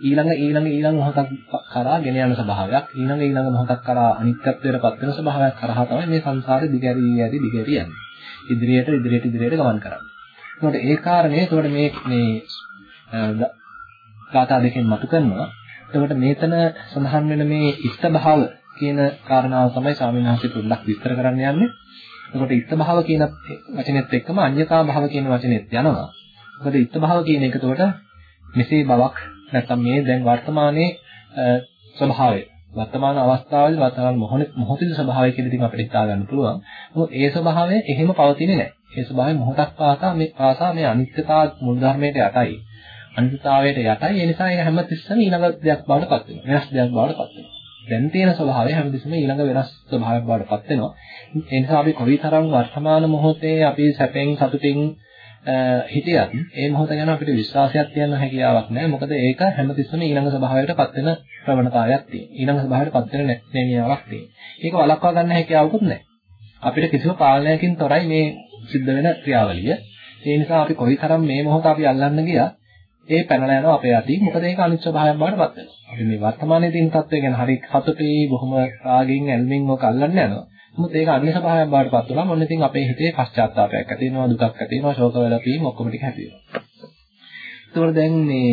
ඊළඟ ඊළඟ ඊළඟ මොහොතක් කරා ගෙන යන ස්වභාවයක් ඊළඟ ඊළඟ මොහොතක් කරා අනිත්‍යත්වයට පත් වෙන ස්වභාවයක් කරා තමයි මේ සංසාරේ දිගැරී යටි දිගැරී යන්නේ. ඉදිරියට ඉදිරියට ඉදිරියට ගමන් කරන්නේ. ඒකට ඒ කාරණේ ඒකට මේ මේ ගාථා දෙකෙන් මතු කරනවා. එතකොට මේතන සඳහන් වෙන මේ ඉෂ්ඨ භාව කියන කාරණාව තමයි ස්වාමීන් වහන්සේ පොඩ්ඩක් විස්තර කරන්න යන්නේ. එතකොට ඉෂ්ඨ භාව කියන වචනේත් එක්කම අඤ්‍යතා භාව කියන වචනේත් යනවා. මොකද ඉෂ්ඨ භාව කියන එක එතකොට මෙසේ බවක් නැත්නම් මේ දැන් වර්තමානයේ ස්වභාවය වර්තමාන අවස්ථාවේදී වර්තමාන මොහොතේ ස්වභාවය කියලා ඉතින් අපිට හිතා ගන්න පුළුවන්. මොකද ඒ ස්වභාවය එහෙම පවතින්නේ නැහැ. ඒ ස්වභාවය මොහොතක් පාසා මේ පාසා මේ අනිත්‍යතා මුල් ධර්මයට යටයි. අනිත්‍යතාවයට යටයි. ඒ නිසා ඒක හැමතිස්සෙම ඊළඟ දෙයක් බවට පත් වෙනවා. වෙනස් දෙයක් බවට පත් වෙනවා. දැන් තියෙන ස්වභාවය හැමතිස්සෙම ඊළඟ වෙනස් ස්වභාවයක් බවට පත් වෙනවා. ඒ නිසා අපි කොයිතරම් වර්තමාන මොහොතේ අපි සැපෙන් සතුටින් හිටියත් ඒ මොහොත ගැන අපිට විශ්වාසයක් තියන්න හැකියාවක් නැහැ. මොකද ඒක හැමතිස්සෙම ඊළඟ ස්වභාවයටපත් වෙන ප්‍රවණතාවයක් තියෙන. ඊළඟ ස්වභාවයටපත් වෙන නැතිනියාවක් තියෙන. ඒක වළක්වා ගන්න හැකියාවකුත් නැහැ. අපිට කිසිම පාලනයකින් තොරයි මේ සිද්ධ වෙන ක්‍රියාවලිය. ඒ නිසා අපි කොයිතරම් මේ මොහොත අපි අල්ලන්න ගියා ඒ පැනලා යනවා අපේ අතින්. මොකද ඒක අනිත් ස්වභාවයක් බවට පත් වෙනවා. අපි මේ වර්තමානයේ තියෙන තත්ත්වය ගැන හරි සතුටේ බොහොම රාගින් ඇල්මින් ඔක අල්ලන්න යනවා. මොකද ඒක අන්‍ය ස්වභාවයක් බවට පත් වුණාම මොන ඉතින් අපේ හිතේ පශ්චාත්තාවයක් ඇති වෙනවා දුකක් ඇති වෙනවා ශෝක වෙලපීම් ඔක්කොම ටික ඇති වෙනවා. ඒතකොට දැන් මේ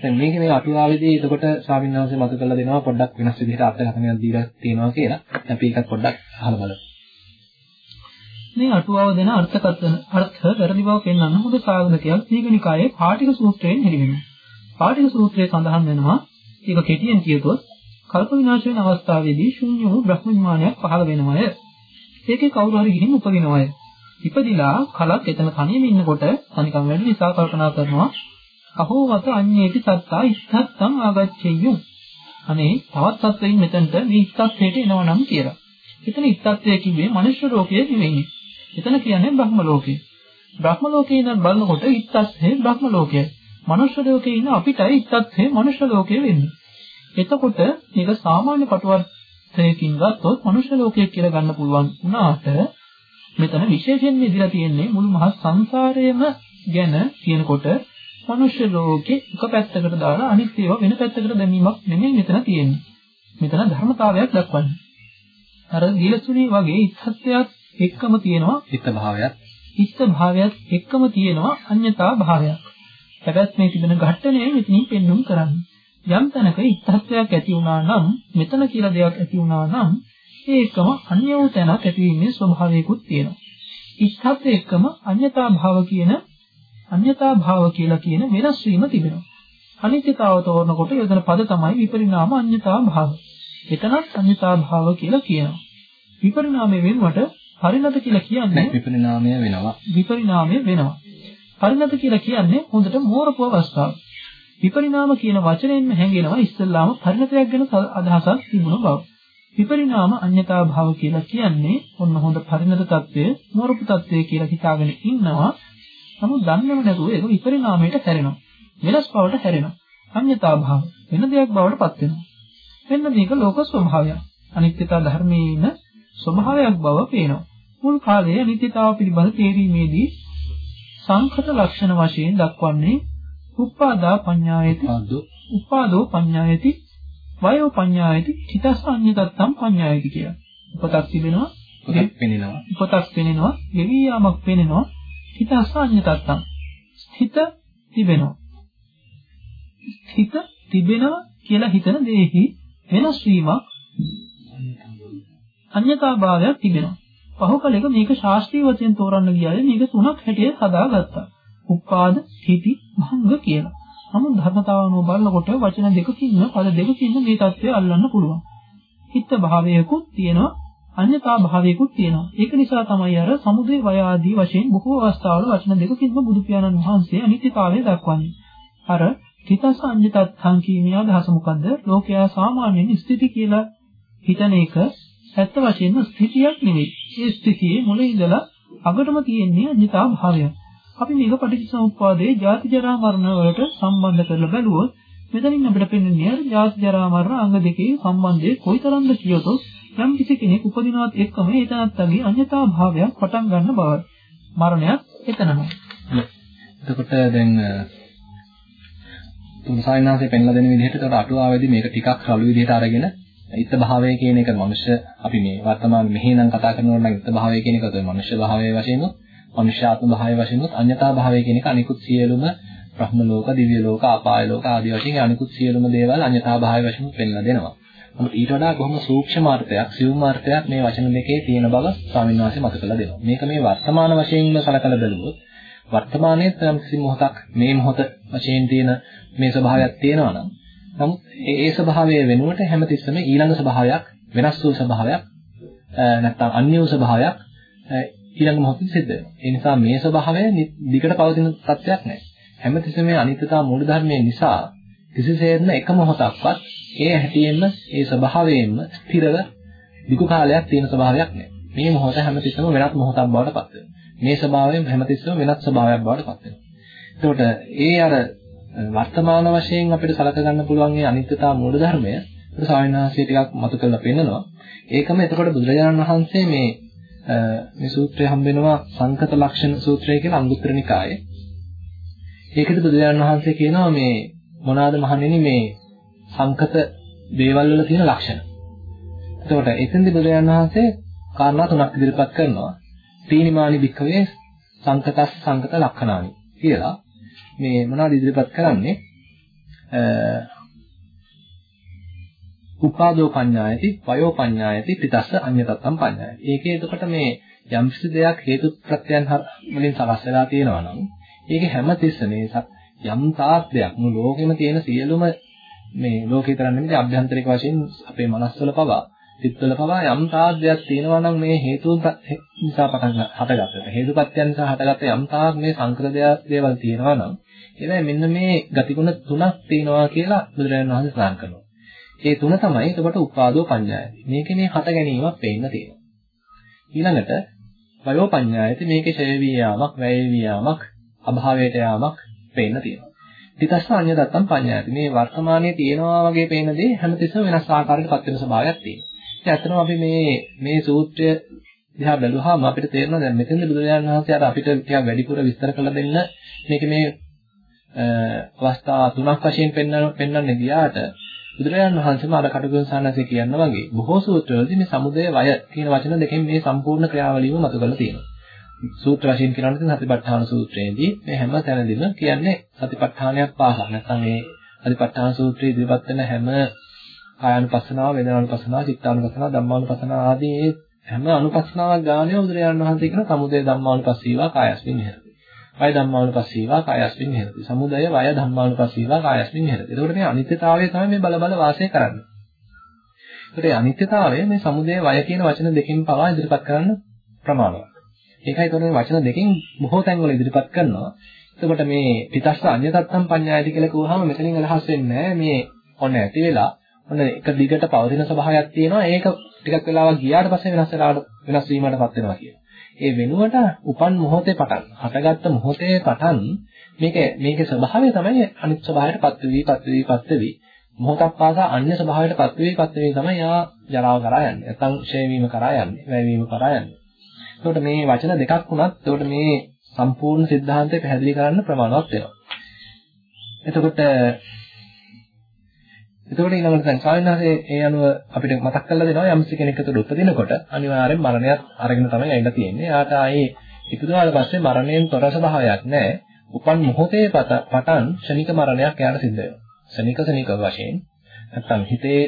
දැන් මේක මේ අටුවාවේදී එතකොට ස්වාමීන් වහන්සේ මතු කරලා දෙනවා පොඩ්ඩක් වෙනස් විදිහට අර්ථකථනයක් දීලා තියෙනවා කියලා. අපි ඒකත් පොඩ්ඩක් අහලා බලමු. මේ අටුවාව දෙන අර්ථකථන අර්ථ වැරදි බව පෙන්වන්න හොඳ සාධකයක් දීඝනිකායේ පාටික සූත්‍රයෙන් හෙළිවෙනවා. පාටික සූත්‍රයේ සඳහන් වෙනවා ඒක කෙටියෙන් කියතොත් කල්ප විනාශ වෙන අවස්ථාවේදී ශුන්‍ය වූ බ්‍රහ්ම විමානයක් පහළ වෙනවය. ඒකේ කවුරු හරි ගිහින් උපදිනවය. ඉපදිලා කලක් එතන තනියම ඉන්නකොට තනිකම් වැඩි නිසා කල්පනා කරනවා අහෝ වත අඤ්ඤේති සත්තා ඉස්සත්තං ආගච්ඡෙය්‍යු. අනේ තවත් සත්වයින් මෙතනට මේ ඉස්සත්තේට එනවනම් කියලා. එතන ඉස්සත්තය කිව්වේ මනුෂ්‍ය ලෝකයේ නෙවෙයි. එතන කියන්නේ බ්‍රහ්ම ලෝකය. බ්‍රහ්ම ලෝකේ ඉඳන් බලනකොට ඉස්සස්සේ බ්‍රහ්ම ලෝකයයි. මනුෂ්‍ය ලෝකේ ඉන්න අපිටයි ඉස්සස්සේ මනුෂ්‍ය ලෝකය වෙන්නේ. එතකොට මේක සාමාන්‍ය පටුවර්ථයකින් ගත්තොත් මනුෂ්‍ය ලෝකය කියලා ගන්න පුළුවන් වුණාට මෙතන විශේෂයෙන්ම ඉදිරිය තියෙන්නේ මුළු මහත් සංසාරයේම ගැන කියනකොට මනුෂ්‍ය ලෝකේ එක පැත්තකට දාලා අනිත් ඒවා වෙන පැත්තකට දැමීමක් නෙමෙයි මෙතන තියෙන්නේ. මෙතන ධර්මතාවයක් දක්වන්නේ. අර දීලසුණී වගේ ඉස්සත්‍යයක් එක්කම තියෙනවා හිත භාවයක්. ඉස්ස භාවයක් එක්කම තියෙනවා අඤ්‍යතා භාවයක්. පැවැත්මේ තිබෙන ඝට්ටනය මෙතනින් පෙන්වුම් කරන්නේ. යම් තැනක ඉත්තත්වයක් ඇති වුණා නම් මෙතන කියලා දෙයක් ඇති වුණා නම් ඒකම අන්‍ය වූ තැනක් ඇතිවීමේ ස්වභාවයකුත් තියෙනවා. ඉත්තත් එක්කම අඤ්‍යතා භාව කියන අඤ්‍යතා භාව කියලා කියන වෙනස් වීම තිබෙනවා. අනිත්‍යතාව තෝරනකොට යොදන පද තමයි විපරිණාම අඤ්‍යතා භාව. එතනත් අඤ්‍යතා භාව කියලා කියනවා. විපරිණාමයේ වෙනුවට පරිණත කියලා කියන්නේ විපරිණාමය වෙනවා. විපරිණාමය වෙනවා. පරිණත කියලා කියන්නේ හොඳට මෝරපු අවස්ථාව. විපරිණාම කියන වචනයෙන්ම හැඟෙනවා ඉස්සල්ලාම පරිණතයක් ගැන අදහසක් තිබුණ බව. විපරිණාම අඤ්‍යතා භාව කියලා කියන්නේ ඔන්න හොඳ පරිණත తත්වය, මෝරපු తත්වය කියලා හිතාගෙන ඉන්නවා. නමුත් දන්නේම නැතුව ඒක විපරිණාමයට හැරෙනවා. වෙනස් බවට හැරෙනවා. අඤ්‍යතා භාව වෙන දෙයක් බවට පත් වෙනවා. මෙන්න මේක ලෝක ස්වභාවයක්. අනිත්‍යතා ධර්මයේ ඉන්න ස්වභාවයක් බව පේනවා. මුල් කාලයේ අනිත්‍යතාව පිළිබඳ තේරීමේදී සංකත ලක්ෂණ වශයෙන් දක්වන්නේ උප්පාදා පඤ්ඤායති උපාදෝ. පඤ්ඤායති වයෝ පඤ්ඤායති චිතසඤ්ඤතත්තම් පඤ්ඤායති කියලා. උපතක් තිබෙනවා. උපතක් පෙනෙනවා. උපතක් පෙනෙනවා. ගෙවි යාමක් පෙනෙනවා. චිතසඤ්ඤතත්තම් හිත තිබෙනවා. හිත තිබෙනවා කියලා හිතන දෙෙහි වෙනස් වීමක් අඤ්‍යතාභාවයක් තිබෙනවා. පහුකලෙක මේක ශාස්ත්‍රීය වචෙන් තෝරන්න ගියායේ මේක තුනක් හැටියට හදාගත්තා. උපාද, හිති, භංග කියලා. නමුත් ධර්මතාවනෝ බලනකොට වචන දෙකකින්ම පද දෙකකින්ම මේ தත්ත්වය අල්ලන්න පුළුවන්. හිත භාවයකුත් තියෙනවා, අඤ්ඤතා භාවයකුත් තියෙනවා. ඒක නිසා තමයි අර සමුදේ වය ආදී වශයෙන් බොහෝ අවස්ථාවල වචන දෙකකින්ම බුදු පියාණන් වහන්සේ අනිත්‍යතාවය දක්වන්නේ. අර හිතස අඤ්ඤතත් සංකීර්ණ අදහස මොකද්ද? ලෝකයා සාමාන්‍යයෙන් ස්ථಿತಿ කියලා හිතන එක ඇත්ත වශයෙන්ම ස්ථිතියක් නෙවෙයි. ඒ ස්ථිතියේ මුල ඉඳලා අගටම තියෙන්නේ අඤ්‍යතා භාවය. අපි මේක පටිච්චසමුප්පාදයේ ජාති ජරා මරණ වලට සම්බන්ධ කරලා බැලුවොත් මෙතනින් අපිට පෙනෙන්නේ අර ජාති ජරා මරණ අංග දෙකේ සම්බන්ධය කොයිතරම්ද කියතොත් යම් කිසි කෙනෙක් උපදිනවත් එක්කම ඒ තනත්තගේ අඤ්‍යතා භාවයක් පටන් ගන්න බවයි. මරණයක් එතනමයි. එතකොට දැන් තුන්සායනාසේ පෙන්ලා දෙන විදිහට ඒකට අටුවාවේදී මේක ටිකක් රළු විදිහට අරගෙන ඉත්ත භාවය කියන එක මනුෂ්‍ය අපි මේ වර්තමාන මෙහි නම් කතා කරනකොට නම් ඉත්ත භාවය කියන එක තමයි මනුෂ්‍ය භාවය වශයෙන් උත් මනුෂ්‍යාත්ම භාවය වශයෙන් උත් අඤ්‍යතා භාවය කියන එක අනිකුත් සියලුම බ්‍රහ්ම ලෝක, දිව්‍ය ලෝක, අපාය ලෝක ආදී වශයෙන් අනිකුත් සියලුම දේවල් අඤ්‍යතා භාවය වශයෙන් පෙන්ලා දෙනවා. නමුත් ඊට වඩා බොහොම සූක්ෂම අර්ථයක්, සියුම් අර්ථයක් මේ වචන දෙකේ තියෙන බව ස්වාමීන් වහන්සේ මතක කරලා දෙනවා. මේක මේ වර්තමාන වශයෙන්ම සලකලා බැලුවොත් වර්තමානයේ යම් කිසි මොහොතක් මේ මොහොත වශයෙන් තියෙන මේ ස්වභාවයක් තියෙනවා නම් නමුත් ඒ ස්වභාවය වෙනුවට හැමතිස්සෙම ඊළඟ ස්වභාවයක් වෙනස් වූ ස්වභාවයක් නැත්නම් අන්‍ය වූ ස්වභාවයක් ඊළඟ මොහොතේ සිද්ධ වෙනවා. ඒ නිසා මේ ස්වභාවය දිගට පවතින තත්ත්වයක් නැහැ. හැමතිස්සෙම මේ අනිත්‍යතා මූල ධර්මයේ නිසා කිසිසේත්ම එක මොහොතක්වත් ඒ හැටියෙන්ම ඒ ස්වභාවයෙන්ම ස්ථිරව දිගු කාලයක් තියෙන ස්වභාවයක් නැහැ. මේ මොහොත හැමතිස්සෙම වෙනත් මොහොතක් බවට පත් වෙනවා. මේ ස්වභාවයෙන් හැමතිස්සෙම වෙනත් ස්වභාවයක් බවට පත් වෙනවා. එතකොට ඒ අර වර්තමාන වශයෙන් අපිට සලක ගන්න පුළුවන් මේ අනිත්‍යතා මූල ධර්මය අපිට සාවිනාසිය ටිකක් මතු කරලා පෙන්නනවා. ඒකම එතකොට බුදුරජාණන් වහන්සේ මේ මේ සූත්‍රය හම්බ වෙනවා සංකත ලක්ෂණ සූත්‍රය කියලා අංගුත්තර නිකායේ. ඒකද බුදුරජාණන් වහන්සේ කියනවා මේ මොනවාද මහණෙනි මේ සංකත දේවල් වල තියෙන ලක්ෂණ. එතකොට එතෙන්දී බුදුරජාණන් වහන්සේ කාරණා තුනක් ඉදිරිපත් කරනවා. තීනිමානි භික්ඛවේ සංකතස් සංකත ලක්ෂණානි කියලා. මේ මොනවද ඉදිරිපත් කරන්නේ? උපාදෝ පඤ්ඤායති වයෝ පඤ්ඤායති පිටස්ස අඤ්ඤතත්තම් පඤ්ඤායති. ඒකේ එතකොට මේ යම්කිසි දෙයක් හේතු ප්‍රත්‍යයන් වලින් සකස් වෙලා තියෙනවා නම් ඒකේ හැම තිස්සම යම් තාක් දෙයක් මුළු ලෝකෙම තියෙන සියලුම මේ ලෝකේ තරම් නෙමෙයි අභ්‍යන්තරික වශයෙන් අපේ මනස්වල පවා සිත්වල පවා යම් තාක් දෙයක් තියෙනවා නම් මේ හේතුන් නිසා පටන් හටගත්තට හේතුපත්‍යයන් නිසා හටගත්ත යම් තාක් මේ සංකර දේවල් තියෙනවා නම් එබැයි මෙන්න මේ ගතිගුණ තුනක් තියෙනවා කියලා බුදුරජාණන් වහන්සේ සඳහන් කරනවා. ඒ තුන තමයි එතකොට උපාදෝ පඤ්ඤායති. මේකේ මේ හට ගැනීමක් පේන්න තියෙනවා. ඊළඟට වයෝ පඤ්ඤායති මේකේ ඡය වී යාමක්, වැය වී යාමක්, අභාවයට යාමක් පේන්න තියෙනවා. ඊටස්ස අඤ්‍ය දත්තම් පඤ්ඤායති. මේ වර්තමානයේ තියෙනවා වගේ පේන දේ හැමතිස්සෙම වෙනස් ආකාරයකට පත් වෙන ස්වභාවයක් තියෙනවා. ඉතින් ඇත්තටම අපි මේ මේ සූත්‍රය දිහා බැලුවාම අපිට තේරෙනවා දැන් මෙතෙන්ද බුදුරජාණන් වහන්සේ අර අපිට ටිකක් වැඩිපුර විස්තර කරලා දෙන්න මේක මේ අවස්ථා තුනක් වශයෙන් පෙන්වන්න පෙන්වන්න ගියාට බුදුරජාණන් වහන්සේම අර කටුකුරුන් සානසේ කියන්න වගේ බොහෝ සූත්‍රවලදී මේ සමුදය වය කියන වචන දෙකෙන් මේ සම්පූර්ණ ක්‍රියාවලියම මතු කරලා තියෙනවා. සූත්‍ර වශයෙන් කියනවා නම් සතිපට්ඨාන සූත්‍රයේදී මේ හැම තැනදීම කියන්නේ සතිපට්ඨානයක් පාසා. නැත්නම් මේ සතිපට්ඨාන සූත්‍රයේ ඉදිරිපත් වෙන හැම කායानुපස්සනාව, වේදනානුපස්සනාව, චිත්තානුපස්සනාව, ධම්මානුපස්සනාව ආදී හැම අනුපස්සනාවක් ගානේ බුදුරජාණන් වහන්සේ කියන සමුදය ධම්මානුපස්සීවා කායස්මින් විහෙරති. වය ධම්මානුපස්සීවා කායස්මින් විහෙරති. සමුදය වය ධම්මානුපස්සීවා කායස්මින් විහෙරති. එතකොට මේ අනිත්‍යතාවය තමයි මේ බල බල වාසය කරන්නේ. ඒකට අනිත්‍යතාවය මේ සමුදය වය කියන වචන දෙකෙන් පවා ඉදිරිපත් කරන්න ප්‍රමාණවත්. ඒකයි එතකොට වචන දෙකෙන් බොහෝ තැන්වල ඉදිරිපත් කරනවා. එතකොට මේ පිටස්ස අඤ්‍යතත්තම් පඤ්ඤායති කියලා කිව්වහම මෙතනින් අදහස් වෙන්නේ මේ ඔන්න ඇති වෙලා ඔන්න එක දිගට පවතින ස්වභාවයක් තියෙනවා. ඒක ටිකක් වෙලාවක් ගියාට පස්සේ වෙනස් වෙලාවට වෙනස් වීමකටපත් වෙනවා කියලා. ඒ වෙනුවට උපන් මොහොතේ පටන් හටගත්ත මොහොතේ පටන් මේක මේකේ ස්වභාවය තමයි අනිත් ස්වභාවයට පත් වෙවි පත් වෙවි පත් වෙවි මොහොතක් පාසා අන්‍ය ස්වභාවයට පත් වෙවි පත් වෙවි තමයි යා ජරාව කරා යන්නේ. නැත්නම් ෂේ වීම කරා යන්නේ වැය වීම කරා යන්නේ. එතකොට මේ වචන දෙකක් වුණත් එතකොට මේ සම්පූර්ණ સિદ્ધාන්තය පැහැදිලි කරන්න ප්‍රමාණවත් වෙනවා. එතකොට එතකොට ඊළඟට දැන් ස්වාමීනාසේ ඒ අනුව අපිට මතක් කරලා දෙනවා යම්සි කෙනෙක් අතට උපදිනකොට අනිවාර්යෙන් මරණයත් අරගෙන තමයි ඇවිල්ලා තියෙන්නේ. එයාට ආයේ ඉපදුනාට පස්සේ මරණයෙන් තොර ස්වභාවයක් නැහැ. උපන් මොහොතේ පටන් ශනික මරණයක් එයාට සිද්ධ වෙනවා. ශනික ශනික වශයෙන් නැත්තම් හිතේ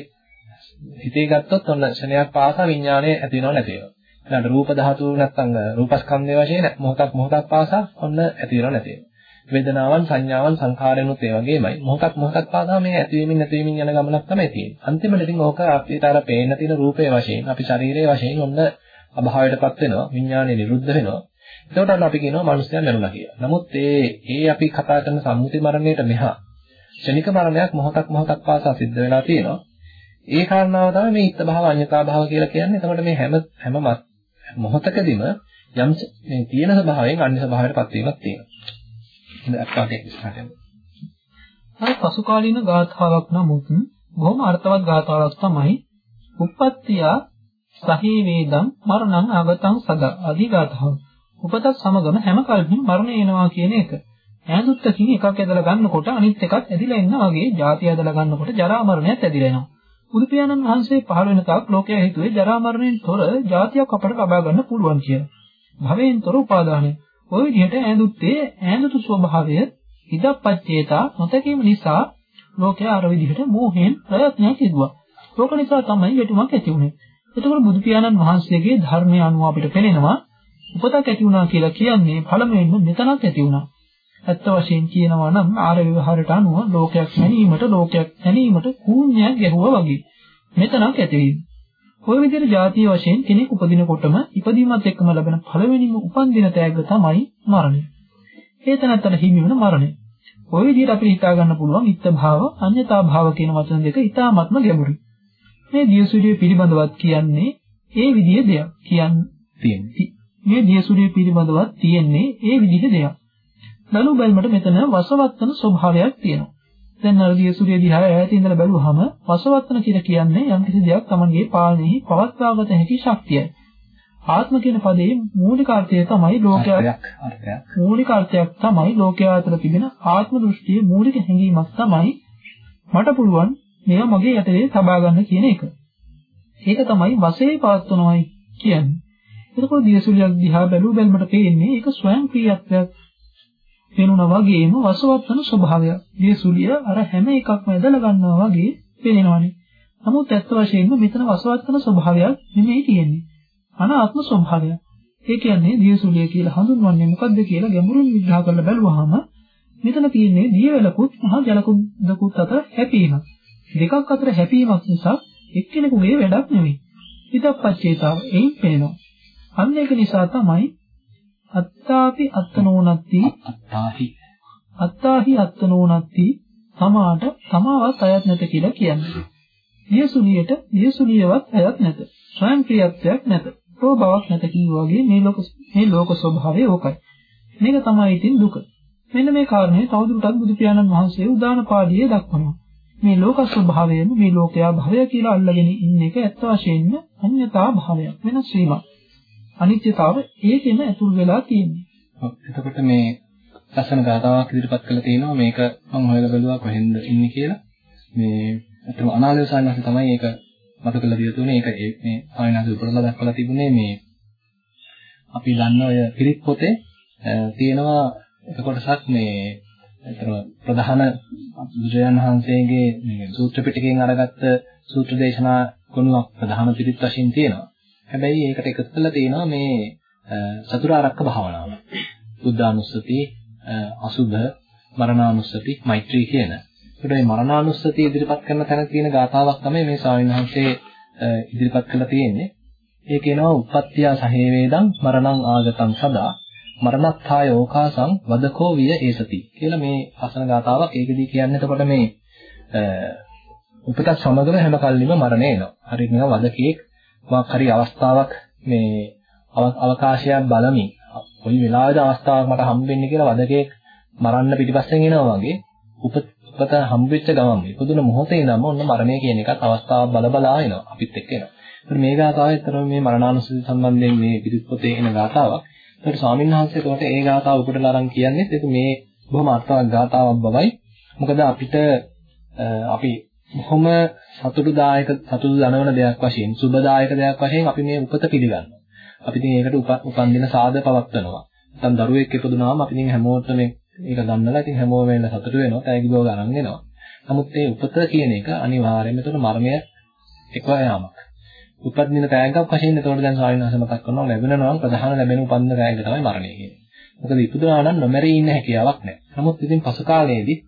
හිතේ ගත්තොත් ඔන්න ශනයක් පාසා විඥානය ඇති වෙනව නැති වෙනවා. ඊළඟට රූප ධාතු නැත්තම් රූපස්කන්ධය වශයෙන් මොහොතක් මොහොතක් පාසා ඔන්න ඇති වෙනව නැති වෙනවා. වේදනාවන් සංඥාවන් සංඛාරයන්ුත් ඒ වගේමයි. මොහොතක් මොහොතක් පාසා මේ ඇතිවීමින් නැතිවීමින් යන ගමනක් තමයි තියෙන්නේ. අන්තිමට ඉතින් ඕක අපිට අර පේන තියෙන රූපයේ වශයෙන් අපි ශරීරයේ වශයෙන් ඔන්න අභාවයටපත් වෙනවා විඥානය නිරුද්ධ වෙනවා. එතකොට අන්න අපි කියනවා මනුස්සයන් මරුණා කියලා. නමුත් ඒ ඒ අපි කතා කරන සම්මුති මරණයට මෙහා ක්ෂණික මරණයක් මොහොතක් මොහොතක් පාසා සිද්ධ වෙලා තියෙනවා. ඒ කාරණාව තමයි මේ ඉත්ත භාව අඤ්‍යතා භාව කියලා කියන්නේ. එතකොට මේ හැම හැම මොහොතකදීම යම් මේ තියෙන ස්වභාවයෙන් අන්‍ය ස්වභාවයටපත් වීමක් තියෙනවා. අත්පාදයක් ඉස්සරහට. අර පසු කාලීන ගාථාවක් නමුත් බොහොම අර්ථවත් ගාථාවක් තමයි උප්පත්තිය සහේ වේදම් මරණං ආගතං සදා ආදී ගාථාව. උපතත් සමගම හැම කල්හිම මරණය එනවා කියන එක. ඈඳුත්තකින් එකක් ඇදලා ගන්නකොට අනිත් එකත් ඇදිලා එන්න වගේ ಜಾති ඇදලා ගන්නකොට ජරා මරණයත් ඇදිලා එනවා. බුදු පියාණන් වහන්සේ පහළ වෙන තාක් ලෝකයා හිතුවේ ජරා මරණයෙන් තොර ಜಾතියක් අපට ලබා ගන්න පුළුවන් කියලා. භවයෙන් තොර උපාදානය. ওই විදිහට ඈඳුත්තේ ඈඳුතු ස්වභාවය ඉදප්පච්චේතා නොතකීම නිසා ලෝකයා අර විදිහට මෝහයෙන් ප්‍රයත්නයක් යෙදුවා. ඒක නිසා තමයි යටුමක් ඇති වුනේ. එතකොට බුදු පියාණන් වහන්සේගේ ධර්මය අනුව අපිට පෙනෙනවා උපතක් ඇති වුණා කියලා කියන්නේ පළමුවෙන්ම මෙතනක් ඇති වුණා. ඇත්ත වශයෙන් කියනවා නම් ආර්ය විවහාරයට අනුව ලෝකයක් නැනීමට ලෝකයක් නැනීමට කූඤ්ඤයක් ගැහුවා වගේ. මෙතනක් ඇතිවීම. ඔය විදිහට ජාතිය වශයෙන් කෙනෙක් උපදිනකොටම ඉපදීමත් එක්කම ලැබෙන පළවෙනිම උපන්දින තෑග්ග තමයි මරණය. හේතනත්තර හිමිවන මරණය. ඔය විදිහට අපිට හිතා ගන්න පුළුවන් මිත්‍ය භාව, අඤ්‍යතා භාව කියන වචන දෙක ඉතාමත්ම ගැඹුරුයි. මේ දියසුරිය පිළිබඳවත් කියන්නේ ඒ විදිහේ දෙයක් කියන්න තියෙන්නේ. මේ දියසුරිය පිළිබඳවත් තියෙන්නේ ඒ විදිහේ දෙයක්. දනු බැල්මට මෙතන වසවත්තන ස්වභාවයක් තියෙනවා. දැන් නරදිය සූර්ය දිහා ඈත ඉඳලා බැලුවහම වසවත්තන කියලා කියන්නේ යම්කිසි දෙයක් Tamanගේ පාලනයෙහි පවත්වාගත හැකි ශක්තියයි. ආත්ම කියන පදේ මූලික අර්ථය තමයි ලෝකයක් මූලික අර්ථයක් තමයි ලෝකයා අතර තිබෙන ආත්ම දෘෂ්ටියේ මූලික හැඟීමක් තමයි මට පුළුවන් මේවා මගේ යටතේ තබා ගන්න කියන එක. ඒක තමයි වශයෙන් පවත්වනවායි කියන්නේ. එතකොට දියසුලියක් දිහා බැලුව බැලමට පේන්නේ ඒක ස්වයං ක්‍රියාත්මක පෙනුනා වගේම වසවත් වෙන ස්වභාවයක්. මේ සුලිය අර හැම එකක්ම ඇදලා ගන්නවා වගේ පේනවනේ. නමුත් ඇත්ත වශයෙන්ම මෙතන වසවත් කරන ස්වභාවයක් නෙමෙයි තියෙන්නේ. අනාත්ම ස්වභාවයක්. ඒ කියන්නේ දියසුලිය කියලා හඳුන්වන්නේ මොකද්ද කියලා ගැඹුරින් විග්‍රහ කරලා බැලුවාම මෙතන තියෙන්නේ දියවැලකුත් මහ ජලකුද්දකුත් අතර හැපීමක්. දෙකක් අතර හැපීමක් නිසා එක්කෙනෙකුගේ වැඩක් නෙමෙයි. හිතප්පච්චේතාව එයින් පේනවා. අන්න ඒක නිසා තමයි අත්තාපි අත්තනෝනත්ති අත්තාහි අත්තාහි අත්තනෝනත්ති තමාට තමාවත් අයත් නැත කියලා කියන්නේ. දියසුලියට දියසුලියවත් අයත් නැත. ස්වයං ක්‍රියාත්වයක් නැත. ප්‍රෝ බවක් නැත කියෝ වගේ මේ ලෝක මේ ලෝක ස්වභාවය ඕකයි. මේක තමයි ඉතින් දුක. මෙන්න මේ කාරණේ තවදුරටත් බුදු පියාණන් වහන්සේ උදාන පාළියේ දක්වනවා. මේ ලෝක ස්වභාවයම මේ ලෝකයා භවය කියලා අල්ලගෙන ඉන්න එක ඇත්ත වශයෙන්ම අන්‍යතා භාවයක් වෙනස් වීමක්. අනිත්‍යතාව ඒකෙම ඇතුල් වෙලා තියෙන්නේ. එතකොට මේ ලස්සන ගාතාවක් ඉදිරිපත් කරලා තිනවා මේක මම හොයලා බැලුවා කොහෙන්ද ඉන්නේ කියලා. මේ අතම අනාලය සායනස තමයි ඒක මතක කරලා දීලා තුනේ ඒක මේ සායනස උපරලා දක්වලා තිබුණේ මේ අපි දන්න ඔය පිරිත් පොතේ තියෙනවා එක කොටසක් මේ එතන ප්‍රධාන බුදුරජාණන් වහන්සේගේ මේ සූත්‍ර පිටකයෙන් අරගත්ත සූත්‍ර දේශනා ගුණයක් ප්‍රධාන පිරිත් වශයෙන් තියෙනවා. හැබැයි ඒකට එකතු කරලා තියෙනවා මේ චතුරාර්යක භාවනාව. බුද්ධානුස්සති, අසුභ, මරණානුස්සති, මෛත්‍රී කියන. ඒකට මේ මරණානුස්සති ඉදිරිපත් කරන තැන තියෙන ගාථාවක් තමයි මේ ස්වාමීන් වහන්සේ ඉදිරිපත් කරලා තියෙන්නේ. ඒ කියනවා උප්පත්තිය සහේ වේදං මරණං ආගතං සදා මරණත්ථාය ඕකාසං වදකෝ විය ඒසති කියලා මේ අසන ගාතාවක් ඒකදී කියන්නේ එතකොට මේ උපතත් සමගම හැම කල්ලිම මරණය එනවා. හරියට නිකන් වදකෙක් මොකක් හරි අවස්ථාවක් මේ අවකාශයක් බලමින් කොයි වෙලාවද අවස්ථාවක් මට හම්බෙන්නේ කියලා වදකෙක් මරන්න පිටිපස්සෙන් එනවා වගේ උපත හම්බෙච්ච ගමන් ඉපදුන මොහොතේ ඉඳන්ම ඔන්න මරණය කියන එකත් අවස්ථාවක් බල බලා එනවා අපිත් එක්ක එනවා. ඒත් මේ ගාතාවයි අතරම මේ මරණානුස්සති සම්බන්ධයෙන් මේ පිළිත් පොතේ එන ගාතාවක්. ඒකට ස්වාමීන් වහන්සේ එතකොට ඒ ගාථාව උපුටලා අරන් කියන්නේ ඒක මේ බොහොම අර්ථවත් ගාථාවක් බවයි. මොකද අපිට අපි බොහොම සතුටුදායක සතුටු දනවන දෙයක් වශයෙන් සුබදායක දෙයක් වශයෙන් අපි මේ උපත පිළිගන්නවා. අපි ඉතින් ඒකට උපන් දින සාද පවත්වනවා. නැත්නම් දරුවෙක් ඉපදුනාම අපි ඉතින් හැමෝටම මේක ගන්නලා ඉතින් හැමෝම වෙන සතුටු වෙනවා. තෑගි බව ගණන් එනවා. නමුත් මේ උපත කියන එක අනිවාර්යයෙන්ම එතකොට මරණය එක්ව යාමක්. උපදින තෑග්ගක් වශයෙන් එතකොට දැන් ස්වාමීන් වහන්සේ මතක් කරනවා ලැබෙනවා නම් ප්‍රධාන ලැබෙන උපන්න තෑග්ග තමයි මරණය කියන්නේ. මොකද ඉපදුනා නම් නොමැරී ඉන්න හැකියාවක් නැහැ. නමුත් ඉතින් පසු කාලයේදී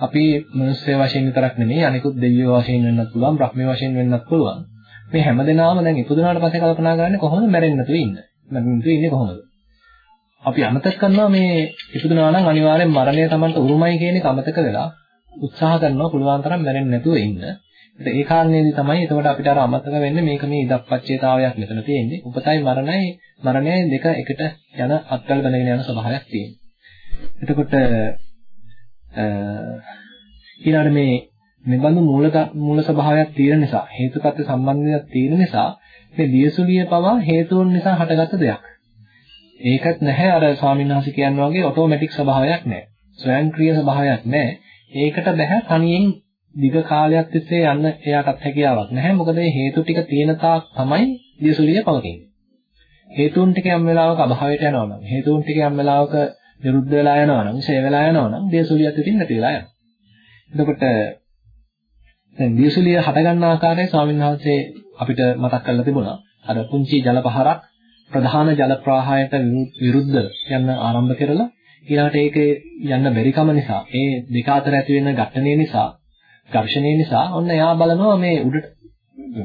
අපි මනුස්ස වශයෙන් විතරක් නෙමෙයි අනිකුත් දෙවියෝ වශයෙන් වෙන්නත් පුළුවන් බ්‍රහ්මී වශයෙන් වෙන්නත් පුළුවන්. මේ හැමදෙනාම දැන් ඉපදුනාට පස්සේ කල්පනා කරන්නේ කොහොමද මැරෙන්නේ නැතුව ඉන්නේ? මැරෙන්නේ නැතුව ඉන්නේ කොහොමද? අපි අමතක කරනවා මේ ඉපදුනා නම් අනිවාර්යෙන් මරණය Tamanට උරුමයි කියන එක අමතක වෙලා උත්සාහ කරනවා පුළුවන් තරම් මැරෙන්නේ නැතුව ඉන්න. ඒ කාරණේදී තමයි එතකොට අපිට අර අමතක වෙන්නේ මේක මේ ඉදප්පච්චේතාවයක් මෙතන තියෙන්නේ. උපතයි මරණයි මරණයයි දෙක එකට යන අත්වල බඳගෙන යන ස්වභාවයක් තියෙනවා. එතකොට ඊළඟට මේ මෙබඳු මූල මූල ස්වභාවයක් තියෙන නිසා හේතුපත්‍ය සම්බන්ධයක් තියෙන නිසා මේ දියසුලිය පවා හේතුන් නිසා හටගත්ත දෙයක්. ඒකත් නැහැ අර ස්වාමීන් වහන්සේ කියනවා වගේ ඔටෝමැටික් ස්වභාවයක් නැහැ. ස්වයංක්‍රීය ස්වභාවයක් නැහැ. ඒකට බෑ තනියෙන් දිග කාලයක් තිස්සේ යන්න එයාටත් හැකියාවක් නැහැ. මොකද මේ හේතු ටික තියෙන තාක් තමයි දියසුලිය පවතින්නේ. හේතුන් ටික යම් වෙලාවක අභාවයට යනවා නම් හේතුන් ටික යම් වෙලාවක විරුද්ධ වෙලා යනවා නම් ෂේ වෙලා යනවා නම් දියසුලියත් ඉතින් නැති වෙලා යනවා. එතකොට දැන් දියසුලිය හට ගන්න ආකාරය ස්වාමීන් වහන්සේ අපිට මතක් කරලා තිබුණා. අර පුංචි ජල පහරක් ප්‍රධාන ජල ප්‍රවාහයට විරුද්ධ යන්න ආරම්භ කරලා ඊළඟට ඒකේ යන්න බැරිකම නිසා ඒ දෙක අතර ඇති වෙන ඝට්ටණය නිසා ඝර්ෂණය නිසා ඔන්න එයා බලනවා මේ උඩට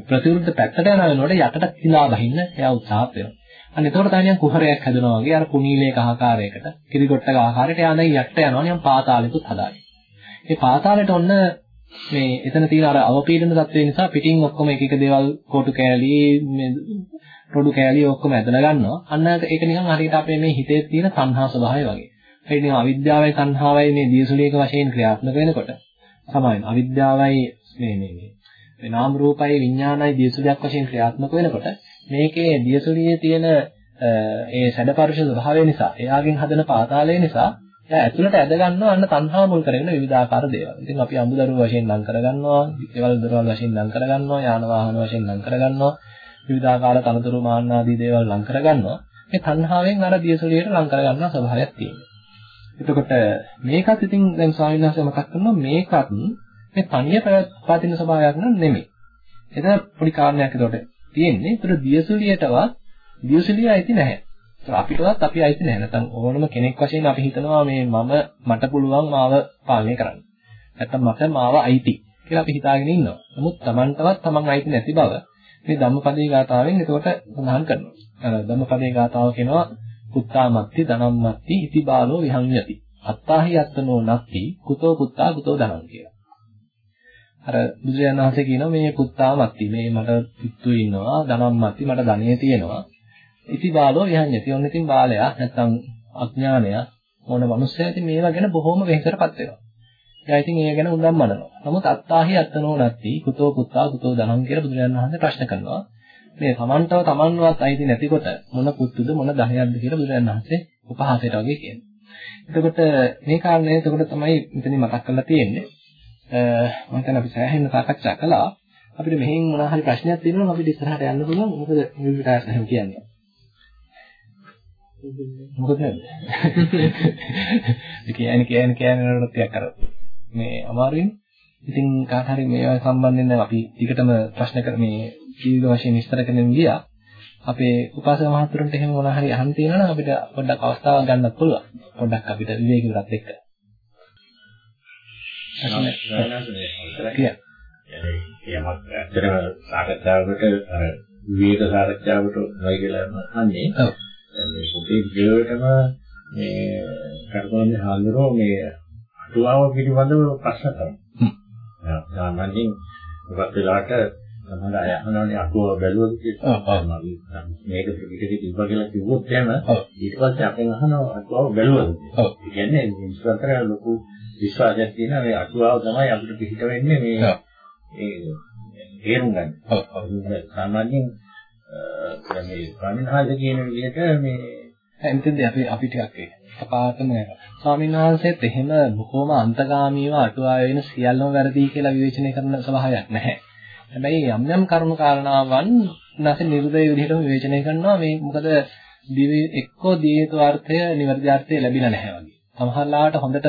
ප්‍රතිවිරුද්ධ පැත්තට යන වෙනකොට යටට කිලා බහින්න එයා උත්සාහ කරනවා. අන්න එතකොට තමයි නිකන් කුහරයක් හැදෙනවා වගේ අර කුණීලයක ආකාරයකට කිරිගොට්ටක ආකාරයට යා දැන් යට යනවා නිකන් පාතාලෙකුත් හදාගෙන. මේ පාතාලෙට ඔන්න මේ එතන තියෙන අර අවපීඩන තත්ත්වය නිසා පිටින් ඔක්කොම එක එක දේවල් කොටු කෑලි මේ රොඩු කෑලි ඔක්කොම ඇදලා ගන්නවා. අන්න ඒක නිකන් හරියට අපේ මේ හිතේ තියෙන තණ්හා ස්වභාවය වගේ. ඒ නිකන් අවිද්‍යාවයි තණ්හාවයි මේ දියසුලියක වශයෙන් ක්‍රියාත්මක වෙනකොට සමාන අවිද්‍යාවයි මේ මේ මේ නාම රූපයි විඥානයි දියසුලියක් වශයෙන් ක්‍රියාත්මක වෙනකොට මේකේ දියසුලියේ තියෙන ඒ සැඩපරුෂ ස්වභාවය නිසා එයාගෙන් හදන පාතාලය නිසා එයා ඇතුළට ඇද ගන්නවා අන්න තණ්හා මුල් කරගෙන විවිධාකාර දේවල්. ඉතින් අපි අමුදරුව වශයෙන් නම් කරගන්නවා, දේවල් දරවල් වශයෙන් නම් කරගන්නවා, යාන වාහන වශයෙන් නම් කරගන්නවා, විවිධාකාර තනතුරු මාන්න ආදී දේවල් නම් කරගන්නවා. මේ තණ්හාවෙන් අර දියසුලියට ලං කරගන්න ස්වභාවයක් තියෙනවා. එතකොට මේකත් ඉතින් දැන් ස්වාමීන් වහන්සේ මතක් කරනවා මේකත් මේ තනිය පවතින ස්වභාවයක් නම් නෙමෙයි. එතන පොඩි කාරණයක් ඒකට තියෙන්නේ. ඒතර දියසුලියටවත් දියසුලිය අයිති නැහැ. ඒතර අපිටවත් අපි අයිති නැහැ. නැත්නම් ඕනම කෙනෙක් වශයෙන් අපි හිතනවා මේ මම මට පුළුවන් මාව පාලනය කරන්න. නැත්නම් මට මාව අයිති කියලා අපි හිතාගෙන ඉන්නවා. නමුත් Tamanටවත් Taman අයිති නැති බව මේ ධම්මපදේ ගාථාවෙන් එතකොට සඳහන් කරනවා. අර ධම්මපදේ ගාථාව කියනවා පුත්තාමත්ති ධනම්මත්ති ඉති බාලෝ විහංයති. අත්තාහි අත්තනෝ නත්ති කුතෝ පුත්තා කුතෝ ධනං කියලා. අර බුදුරජාණන් වහන්සේ කියනවා මේ පුත්තාමත්ති මේ මට පුතු ඉන්නවා ධනම්මත්ති මට ධනෙ තියෙනවා. ඉති බාලෝ විහංයති. ඔන්න ඉතින් බාලයා නැත්තම් අඥානය මොන මිනිස්සයා ඉතින් මේවා ගැන බොහොම වෙහෙසටපත් වෙනවා. එයා ඉතින් ඒ ගැන උඳන් මනනවා. නමුත් අත්තාහි අත්තනෝ නැත්ති කුතෝ පුත්තා කුතෝ ධනං කියලා බුදුරජාණන් වහන්සේ ප්‍රශ්න කරනවා. මේ තමන්ටව තමන්වත් අයිති නැතිකොට මොන පුතුද මොන ධනයක්ද කියලා බුදුරජාණන් වහන්සේ උපහාසයට වගේ කියනවා. එතකොට මේ කාරණය එතකොට තමයි මෙතනින් මතක් කරලා තියෙන්නේ. මම හිතන්නේ අපි සෑහෙන සාකච්ඡා කළා. අපිට මෙහෙන් මොනවා හරි ප්‍රශ්නයක් තියෙනවා නම් අපිට ඉස්සරහට යන්න පුළුවන්. මොකද මේ විදිහට එහෙම කියන්නේ. මොකද නැද්ද? කියන්නේ කියන්නේ කියන්නේ නේද ටිකක් අර මේ අමාරුයිනේ. ඉතින් කාට හරි මේවා සම්බන්ධයෙන් දැන් අපි ටිකටම ප්‍රශ්න කර මේ ජීවිත වශයෙන් විස්තර කරන්න ගියා. අපේ උපාසක මහතුරුන්ට එහෙම මොනවා හරි අහන්න තියෙනවා නම් අපිට පොඩ්ඩක් අවස්ථාවක් ගන්නත් පුළුවන්. පොඩ්ඩක් අපිට විවේකීවරත් එක්ක. සාකච්ඡාවකට අර විවේක සාකච්ඡාවකට වයි කියලා අහන්නේ. ඔව්. මේ පොතේ විදියටම මේ කර්මන්නේ හාමුදුරුවෝ මේ අටුවාව පිළිබඳව ප්‍රශ්න කරනවා. සාමාන්‍යයෙන් මොකක් වෙලාවට සමහර අය අහනවානේ අටුවාව බැලුවද කියලා. මේක ත්‍රිපිටකේ තිබ්බා කියලා කිව්වොත් එහෙම ඊට පස්සේ අපෙන් අහනවා අටුවාව බැලුවද කියලා. ඒ කියන්නේ ඉන්ස්පෙක්ටර් ලොකු විශ්වාසයක් තියෙනවා මේ අටුවාව තමයි අපිට පිට වෙන්නේ මේ ඒ තේරුම් ගන්න. සාමාන්‍යයෙන් මේ ස්වාමීන් කියන විදිහට මේ එතෙන්ද අපි අපි ටිකක් ඒක කපාතම ස්වාමීන් වහන්සේත් එහෙම බොහොම අන්තගාමීව අටුවා වෙන සියල්ලම වැරදි කියලා විවේචනය කරන ස්වභාවයක් නැහැ. හැබැයි යම් යම් කරුණු කාරණාවන් නැසෙ නිර්දය විදිහටම විවේචනය කරනවා මේ මොකද දිවි එක්කෝ දීයතු අර්ථය නිවැරදි අර්ථය ලැබිලා නැහැ වගේ. සමහරලාට හොඳට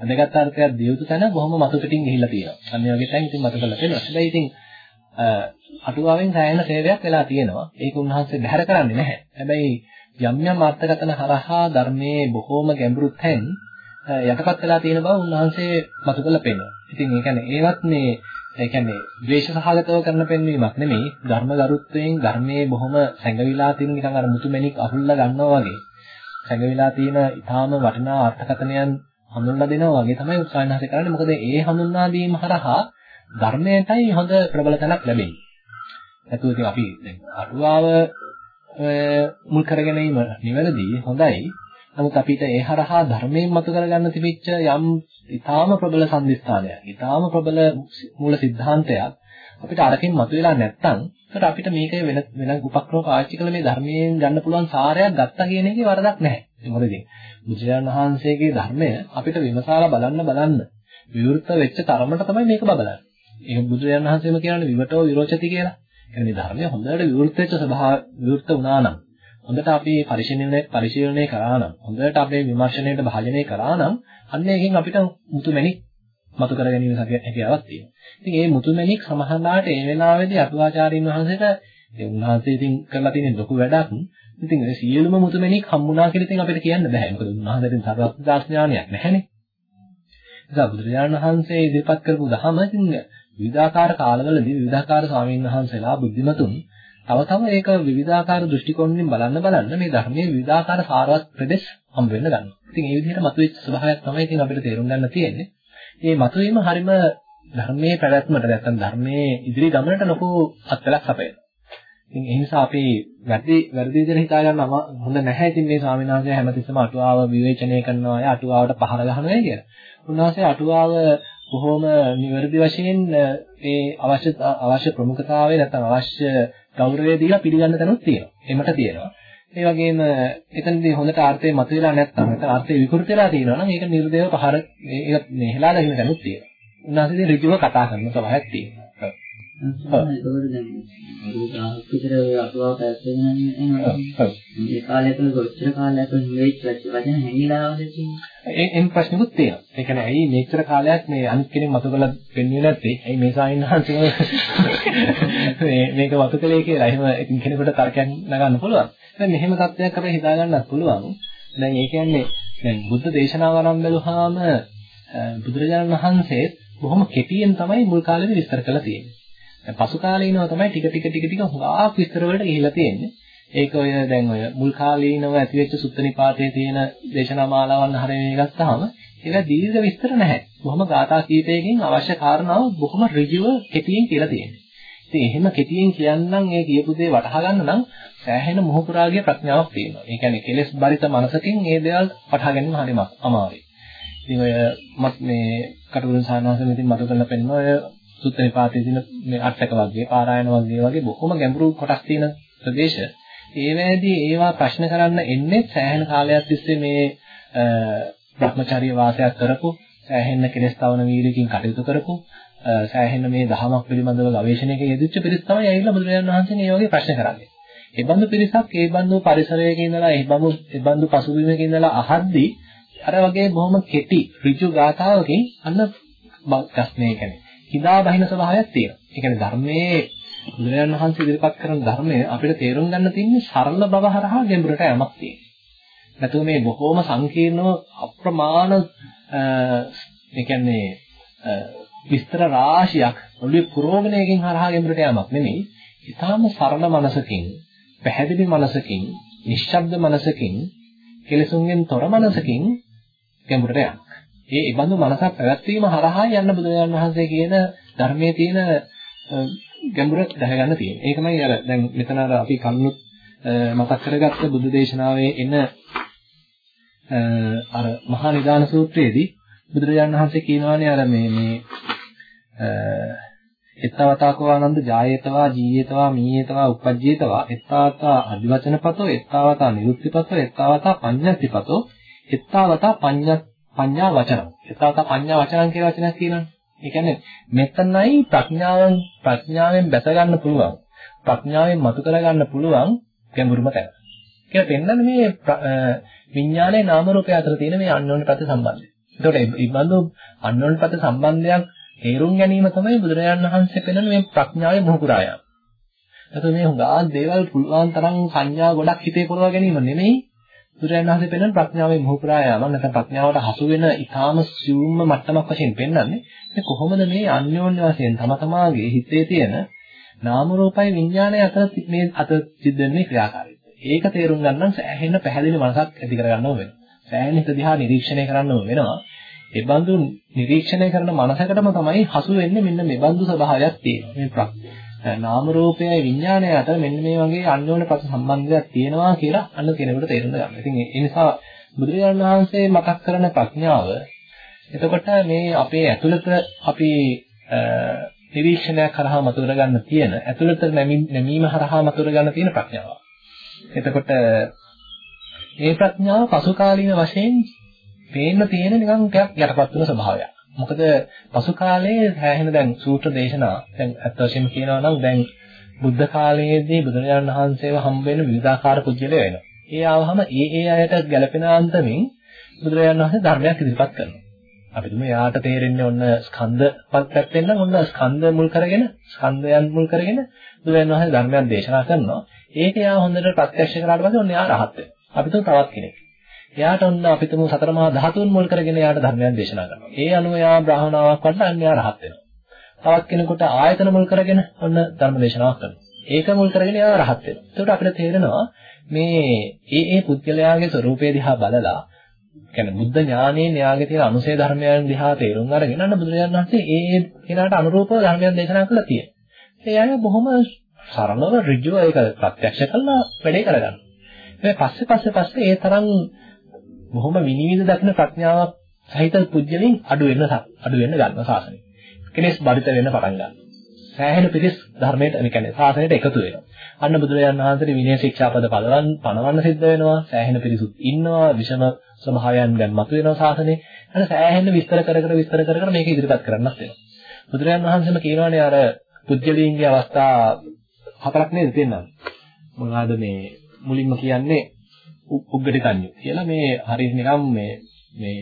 වැදගත් අර්ථයක් දිය යුතු තැන බොහොම මතු පිටින් ගිහිල්ලා තියෙනවා. අන්න ඒ වගේ තැන් ඉතින් මතක කරලා තියෙනවා. හැබැයි ඉතින් අටුවාවෙන් සෑහෙන සේවයක් වෙලා තියෙනවා. ඒක උන්වහන්සේ බැහැර කරන්නේ නැහැ. හැබැයි යම් යම් අර්ථකථන හරහා ධර්මයේ බොහෝම ගැඹුරු තැන් යටපත් වෙලා තියෙන බව උන්වහන්සේ මතු කරලා පෙන්නනවා. ඉතින් ඒ කියන්නේ ඒවත් මේ ඒ කියන්නේ ද්වේෂ සහගතව කරන පෙන්වීමක් නෙමෙයි ධර්ම ගරුත්වයෙන් ධර්මයේ බොහොම සැඟවිලා තියෙන නිකන් අර මුතුමැණික් අහුල්ලා ගන්නවා වගේ සැඟවිලා තියෙන ඊටාම වටිනා අර්ථකථනයන් හඳුන්ලා දෙනවා වගේ තමයි උත්සාහනහස කරන්නේ. මොකද ඒ හඳුන්වා දීම හරහා ධර්මයටයි හොඳ ප්‍රබල තැනක් ලැබෙන්නේ. නැතුව ඉතින් අපි දැන් අටුවාව මුල් කරගෙන ඉම නිවැරදි හොඳයි. නමුත් අපිට ඒ හරහා ධර්මයෙන් මතු කරගන්න තිබිච්ච යම් ඊටාම ප්‍රබල සම්දිස්ථානයක්, ඊටාම ප්‍රබල මූල සිද්ධාන්තයක් අපිට අරකින් මතුවෙලා නැත්තම් ඒකට අපිට මේක වෙන වෙන උපක්‍රම පාවිච්චි කළ මේ ධර්මයෙන් ගන්න පුළුවන් සාරයක් ගත්තා කියන එකේ වරදක් නැහැ. මොකද ඉතින් බුදුරජාණන් වහන්සේගේ ධර්මය අපිට විමසාලා බලන්න බලන්න විවෘත වෙච්ච තරමට තමයි මේක බබලන්නේ. ඒක බුදුරජාණන් වහන්සේම කියන්නේ විවටෝ විරෝචති කියලා. කියන්නේ මේ ධර්මය හොඳට විවෘත වෙච්ච ස්වභාව විවෘත වුණා නම් හොඳට අපි පරිශීලනය පරිශීලනය කරා නම් හොඳට අපේ විමර්ශනයට භාජනය කරා නම් අන්න එකෙන් අපිට මුතුමැණික් මතු කර ගැනීම හැකියාවක් තියෙනවා. ඉතින් මේ මුතුමැණික් සමහරවිට ඒ වෙලාවේදී අටුවාචාරින් වහන්සේට ඒ උන්වහන්සේ ඉතින් කරලා තියෙන ලොකු වැඩක්. ඉතින් ඒ සියලුම මුතුමැණික් හම්බුණා කියලා ඉතින් අපිට කියන්න බෑ. මොකද උන්වහන්සේට සර්වඥතා ඥානයක් නැහැනේ. නිසා බුදුරජාණන් වහන්සේ ඉදිරිපත් කරපු ධහම ඉතින් විවිධාකාර කාලවලදී විවිධාකාර ස්වාමීන් වහන්සේලා බුද්ධිමතුන් තව තව ඒක විවිධාකාර දෘෂ්ටි කෝණයෙන් බලන්න බලන්න මේ ධර්මයේ විවිධාකාර සාරවත් ප්‍රදේශ හම්බ වෙන්න ගන්නවා. ඉතින් ඒ විදිහට මතුවෙච්ච ස්වභාවයක් තමයි ඉතින් අපිට තේරුම් ගන්න තියෙන්නේ. මේ මතුවීම හරීම ධර්මයේ පැවැත්මට නැත්නම් ධර්මයේ ඉදිරි ගමනට ලොකු අත්වලක් අපේනවා. ඉතින් ඒ නිසා අපි වැඩි වැඩි විදිහට හිතා ගන්න හොඳ නැහැ. ඉතින් මේ ස්වාමීන් වහන්සේ හැමතිස්සෙම අටුවාව විවේචනය කරනවා, අටුවාවට පහර ගහනවා කියලා. උන්වහන්සේ අටුවාව බොහොම නිවැරදි වශයෙන් ඒ අවශ්‍ය අවශ්‍ය ප්‍රමුඛතාවය නැත්නම් අවශ්‍ය ගෞරවය දීලා පිළිගන්න තැනුත් තියෙනවා. එමට තියෙනවා. ඒ වගේම එතනදී හොඳට ආර්ථය මතුවලා නැත්නම් නැත්නම් ආර්ථය විකෘති වෙලා තියෙනවා නම් ඒක නිර්දේව පහර ඒක මෙහෙලා දකින්න තැනුත් තියෙනවා. උන්වහන්සේ ඍජුව කතා කරන ස්වභාවයක් තියෙනවා. ඒකවල දැන් ඒක විතර අටුවා පැත්තෙන් යනවා. මේ කාලය තුළ කොච්චර කාලයක් ඉංග්‍රීසි වචන හැංගිලා ආවද ඒ එම් ප්‍රශ්නකුත් තියෙනවා. ඒ කියන්නේ ඇයි මේච්චර කාලයක් මේ අනිත් කෙනෙක් මතු කරලා පෙන්වන්නේ නැත්තේ? ඇයි මේ සාහිණහන්සේ මේ මේක මතු කළේ කියලා. එහෙම කෙනෙකුට තර්කයක් නගන්න පුළුවන්. දැන් මෙහෙම තත්ත්වයක් අපිට හිතා ගන්නත් පුළුවන්. දැන් ඒ කියන්නේ දැන් බුද්ධ දේශනාව ආරම්භ බැලුවාම බුදුරජාණන් වහන්සේ බොහොම කෙටියෙන් තමයි මුල් කාලේදී විස්තර කරලා තියෙන්නේ. දැන් පසු කාලීනව තමයි ටික ටික ටික ටික හුඟක් විස්තර වලට ගිහිලා තියෙන්නේ. ඒක ඔය දැන් ඔය මුල් කාලීනව ඇතිවෙච්ච සුත්ත නිපාතයේ තියෙන දේශනා මාලාවන් හරියට ගත්තාම ඒක දීර්ඝ විස්තර නැහැ. බොහොම ගාථා කීපයකින් අවශ්‍ය කාරණාව බොහොම ඍජුව කෙටියෙන් කියලා තියෙනවා. ඉතින් එහෙම කෙටියෙන් කියන්නම් ඒ කියපු දේ වටහා ගන්න නම් සෑහෙන මොහොපුරාගේ ප්‍රඥාවක් තියෙනවා. ඒ කියන්නේ කෙලෙස් බරිත මනසකින් මේ දේවල් වටහා ගැනීම හරිම අමාරුයි. ඉතින් ඔය මත් මේ කටුරුන් සානාසන ඉතින් මතු කරලා පෙන්නන ඔය සුත්ත නිපාතයේ තියෙන මේ අටක වර්ගයේ පාරායන වර්ගයේ වගේ බොහොම ගැඹුරු කොටස් තියෙන ප්‍රදේශ. ඒවැදී ඒවා ප්‍රශ්න කරන්න එන්නේ සෑහෙන කාලයක් තිස්සේ මේ භ්‍රමචාරී වාසයක් කරපු සෑහෙන කෙලස් තවන වීර්යකින් කටයුතු කරපු සෑහෙන මේ දහමක් පිළිබඳව ගවේෂණයක යෙදිච්ච පිරිස් තමයි ඇවිල්ලා බුදුරජාණන් වහන්සේ මේ වගේ ප්‍රශ්න කරන්නේ. ඒ බඳු පිරිසක් ඒ බඳු පරිසරයක ඉඳලා ඒ බඳු ඒ බඳු පසුබිමක ඉඳලා අහද්දී අර වගේ බොහොම කෙටි ඍජු ගාථාවකින් අන්න ප්‍රශ්නේ කියන්නේ හිදා බහින ස්වභාවයක් තියෙනවා. ඒ කියන්නේ ධර්මයේ බුදුරජාණන් වහන්සේ ඉදිරිපත් කරන ධර්මය අපිට තේරුම් ගන්න තියෙන්නේ සරල බව හරහා ගැඹුරට යමක් තියෙනවා. නැතුව මේ බොහොම සංකීර්ණව අප්‍රමාණ ඒ කියන්නේ විස්තර රාශියක් ඔළුවේ පුරෝගණයකින් හරහා ගැඹුරට යamak නෙමෙයි. ඊටාම සරල මනසකින්, පැහැදිලි මනසකින්, නිශ්ශබ්ද මනසකින්, කෙලසුන්ගෙන් තොර මනසකින් ගැඹුරට යamak. ඒ ඉබඳු මනසක් පැවැත්වීම හරහා යන්න බුදුරජාණන් වහන්සේ කියන ධර්මයේ තියෙන ගැඹුර දැනගන්න තියෙනවා. ඒකමයි අර දැන් මෙතන අර අපි කන්නොත් මතක් කරගත්ත බුදු දේශනාවේ එන අර මහා නිදාන සූත්‍රයේදී බුදුරජාණන් වහන්සේ කියනවානේ අර මේ මේ එත්තවතාකෝ ආනන්ද ජායේතවා ජීයේතවා මීයේතවා උපජ්ජේතවා එත්තාවතා අදිවචනපතෝ එත්තාවතා නිරුක්තිපතෝ එත්තාවතා පඤ්ඤාතිපතෝ එත්තාවතා පඤ්ඤා පඤ්ඤා වචන. එත්තාවතා පඤ්ඤා වචනන් කියලා වචනයක් තියෙනවානේ. ඒ කියන්නේ මෙතනයි ප්‍රඥාවෙන් ප්‍රඥාවෙන් බැස ගන්න පුළුවන්. ප්‍රඥාවෙන් මතු කර ගන්න පුළුවන් ගැඹුරුම තැන. කියලා පෙන්වන්නේ මේ විඥානයේ නාම රූපය අතර තියෙන මේ අන්‍යෝන්‍ය ප්‍රති සම්බන්ධය. ඒතකොට මේ බඳු අන්‍යෝන්‍ය ප්‍රති සම්බන්ධයක් තේරුම් ගැනීම තමයි බුදුරජාණන් වහන්සේ පෙන්වන මේ ප්‍රඥාවේ මොහුකුරාය. එතකොට මේ හුඟා දේවල් පුළුවන් තරම් සංඥා ගොඩක් හිතේ පොරව ගැනීම නෙමෙයි බුදුරජාණන් වහන්සේ පෙන්වන ප්‍රඥාවේ මොහුකුරාය. මම නැත්නම් ප්‍රඥාවට හසු වෙන ඊටාම සියුම්ම මට්ටමක් වශයෙන් පෙන්වන්නේ මේ කොහොමද මේ අන්‍යෝන්‍ය වශයෙන් තම තමාගේ හිතේ තියෙන නාම රූපයි විඥානය අතර මේ අත සිද්ධ වෙන මේ ක්‍රියාකාරීත්වය. ඒක තේරුම් ගන්න සෑහෙන පැහැදිලි මනසක් ඇති කරගන්න ඕන වෙනවා. සෑහෙන හිත දිහා නිරීක්ෂණය කරන්න ඕන වෙනවා. ඒ බඳු නිරීක්ෂණය කරන මනසකටම තමයි හසු වෙන්නේ මෙන්න මේ බඳු ස්වභාවයක් තියෙනවා. මේ නාම රූපයයි විඥානය අතර මෙන්න මේ වගේ අන්‍යෝන්‍ය ප්‍රති සම්බන්ධයක් තියෙනවා කියලා අන්න කෙනෙකුට තේරුම් ගන්න. ඉතින් ඒ නිසා බුදුරජාණන් වහන්සේ මතක් කරන ප්‍රඥාව එතකොට මේ අපේ ඇතුළත අපි නිරීක්ෂණයක් කරහා මතුවර ගන්න තියෙන ඇතුළත නැමීම හරහා මතුවර ගන්න තියෙන ප්‍රඥාව. එතකොට මේ ප්‍රඥාව පසු කාලීන වශයෙන් පේන්න තියෙන නිකන් ටිකක් යටපත් වෙන ස්වභාවයක්. මොකද පසු කාලයේ හැහෙන දැන් සූත්‍ර දේශනා දැන් අත් වශයෙන්ම කියනවා නම් දැන් බුද්ධ කාලයේදී බුදුරජාණන් වහන්සේව හම්බ වෙන විවිධාකාර පුජ්‍යලය වෙනවා. ඒ ආවහම ඒ ඒ අයට ගැළපෙන අන්තමින් බුදුරජාණන් වහන්සේ ධර්මයක් ඉදිරිපත් කරනවා. අපි තුමු යාට තේරෙන්නේ ඔන්න ස්කන්ධ පැත්තෙන් නම් ඔන්න ස්කන්ධ මුල් කරගෙන ස්කන්ධයන් මුල් කරගෙන බුදුරජාණන් වහන්සේ ධර්මයක් දේශනා කරනවා. ඒක යා හොඳට ප්‍රත්‍යක්ෂ කරාට පස්සේ ඔන්න යා රහත් වෙනවා. අපි තුමු තවත් කෙනෙක්. එයාට ඔන්න අපි තුමු සතර මහා ධාතුන් මුල් කරගෙන එයාට ධර්මයක් දේශනා කරනවා. ඒ අනුව එයා බ්‍රාහ්මණාවක් වඩලා අන්න එයා රහත් වෙනවා. තවත් කෙනෙකුට ආයතන මුල් කරගෙන ඔන්න ධර්ම දේශනාවක් කරනවා. ඒක මුල් කරගෙන එයා රහත් වෙනවා. එතකොට අපිට තේරෙනවා මේ ඒ ඒ පුද්ගලයාගේ ස්වરૂපය දිහා බලලා කියන්නේ බුද්ධ ඥානයේ න්යාගේ තියෙන අනුසය ධර්මයන් දිහා තේරුම් අරගෙන අන්න බුදුරජාණන් වහන්සේ ඒ ඒ කෙනාට අනුරූපව ධර්මයන් දේශනා කළා තියෙනවා. ඒ අය බොහොම සරලව ඍජුව ඒක ප්‍රත්‍යක්ෂ කළා වැඩේ කරගන්නවා. මේ පස්සේ පස්සේ පස්සේ ඒ තරම් බොහොම විනිවිද දකින ප්‍රඥාවක් සහිත පුජ්‍යලින් අඩු වෙන අඩු වෙන්න ගන්නවා සාසනය. කෙනෙක් බඩිත වෙන්න පටන් ගන්නවා. සෑහෙන පිරිස් ධර්මයට ඒ කියන්නේ සාසනයට එකතු වෙනවා. අන්න බුදුරජාණන් වහන්සේගේ විනය ශික්ෂාපද පදවන් පනවන්න සිද්ධ වෙනවා. සෑහෙන පිරිසුත් ඉන්නවා. විෂම ස්වභාවයන් දැන් මතුවෙනවා සාසනේ. අන්න සෑහෙන විස්තර කර කර විස්තර කර කර මේක ඉදිරිපත් කරන්නත් වෙනවා. බුදුරජාණන් වහන්සේම කියනවානේ අර පුජ්‍යලීන්ගේ අවස්ථා හතරක් නේද තියෙනවා. මොනවාද මේ මුලින්ම කියන්නේ උග්ගටිතඤ්ඤු කියලා මේ හරියට නිකම් මේ මේ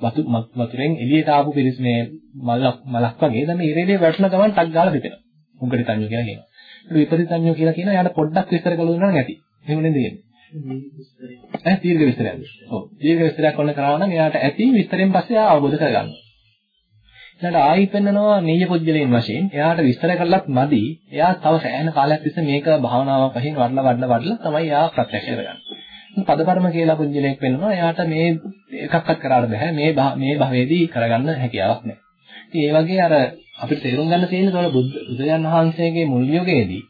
වතු වතුරෙන් එළියට ආපු පිරිස් මේ මලක් මලක් වගේ දැන් මේ ඉරේලිය වැටෙන ගමන් ටක් ගාලා පිටෙනවා. උග්ගටිතඤ්ඤු කියලා කියනවා. ඒක විපරිතඤ්ඤු කියලා කියනවා යාට පොඩ්ඩක් විස්තර කළොත් නම් ඇති. එහෙම නේද කියන්නේ? ඈ දීර්ඝ විස්තරයක්. ඔව් දීර්ඝ විස්තරයක් ඔන්න කරා නම් එයාට ඇති විස්තරෙන් පස්සේ ආ අවබෝධ කරගන්නවා. ඊළඟට ආයි පෙන්නනවා නීය පුජ්‍යලයෙන් වශයෙන් එයාට විස්තර කළත් මදි. එයා තව සෑහෙන කාලයක් තිස්සේ මේක භාවනාවක් වශයෙන් වඩලා වඩලා වඩලා තමයි එයා ප්‍රත්‍යක්ෂ කරගන්නේ. පදපරම කියලා පුජ්‍යලයක් පෙන්නනවා එයාට මේ එකක්වත් කරාට බෑ. මේ මේ භවයේදී කරගන්න හැකියාවක් නැහැ. ඉතින් ඒ වගේ අර අපිට තේරුම් ගන්න තියෙන තොල බුදුරජාන් වහන්සේගේ මුල් යුගයේදී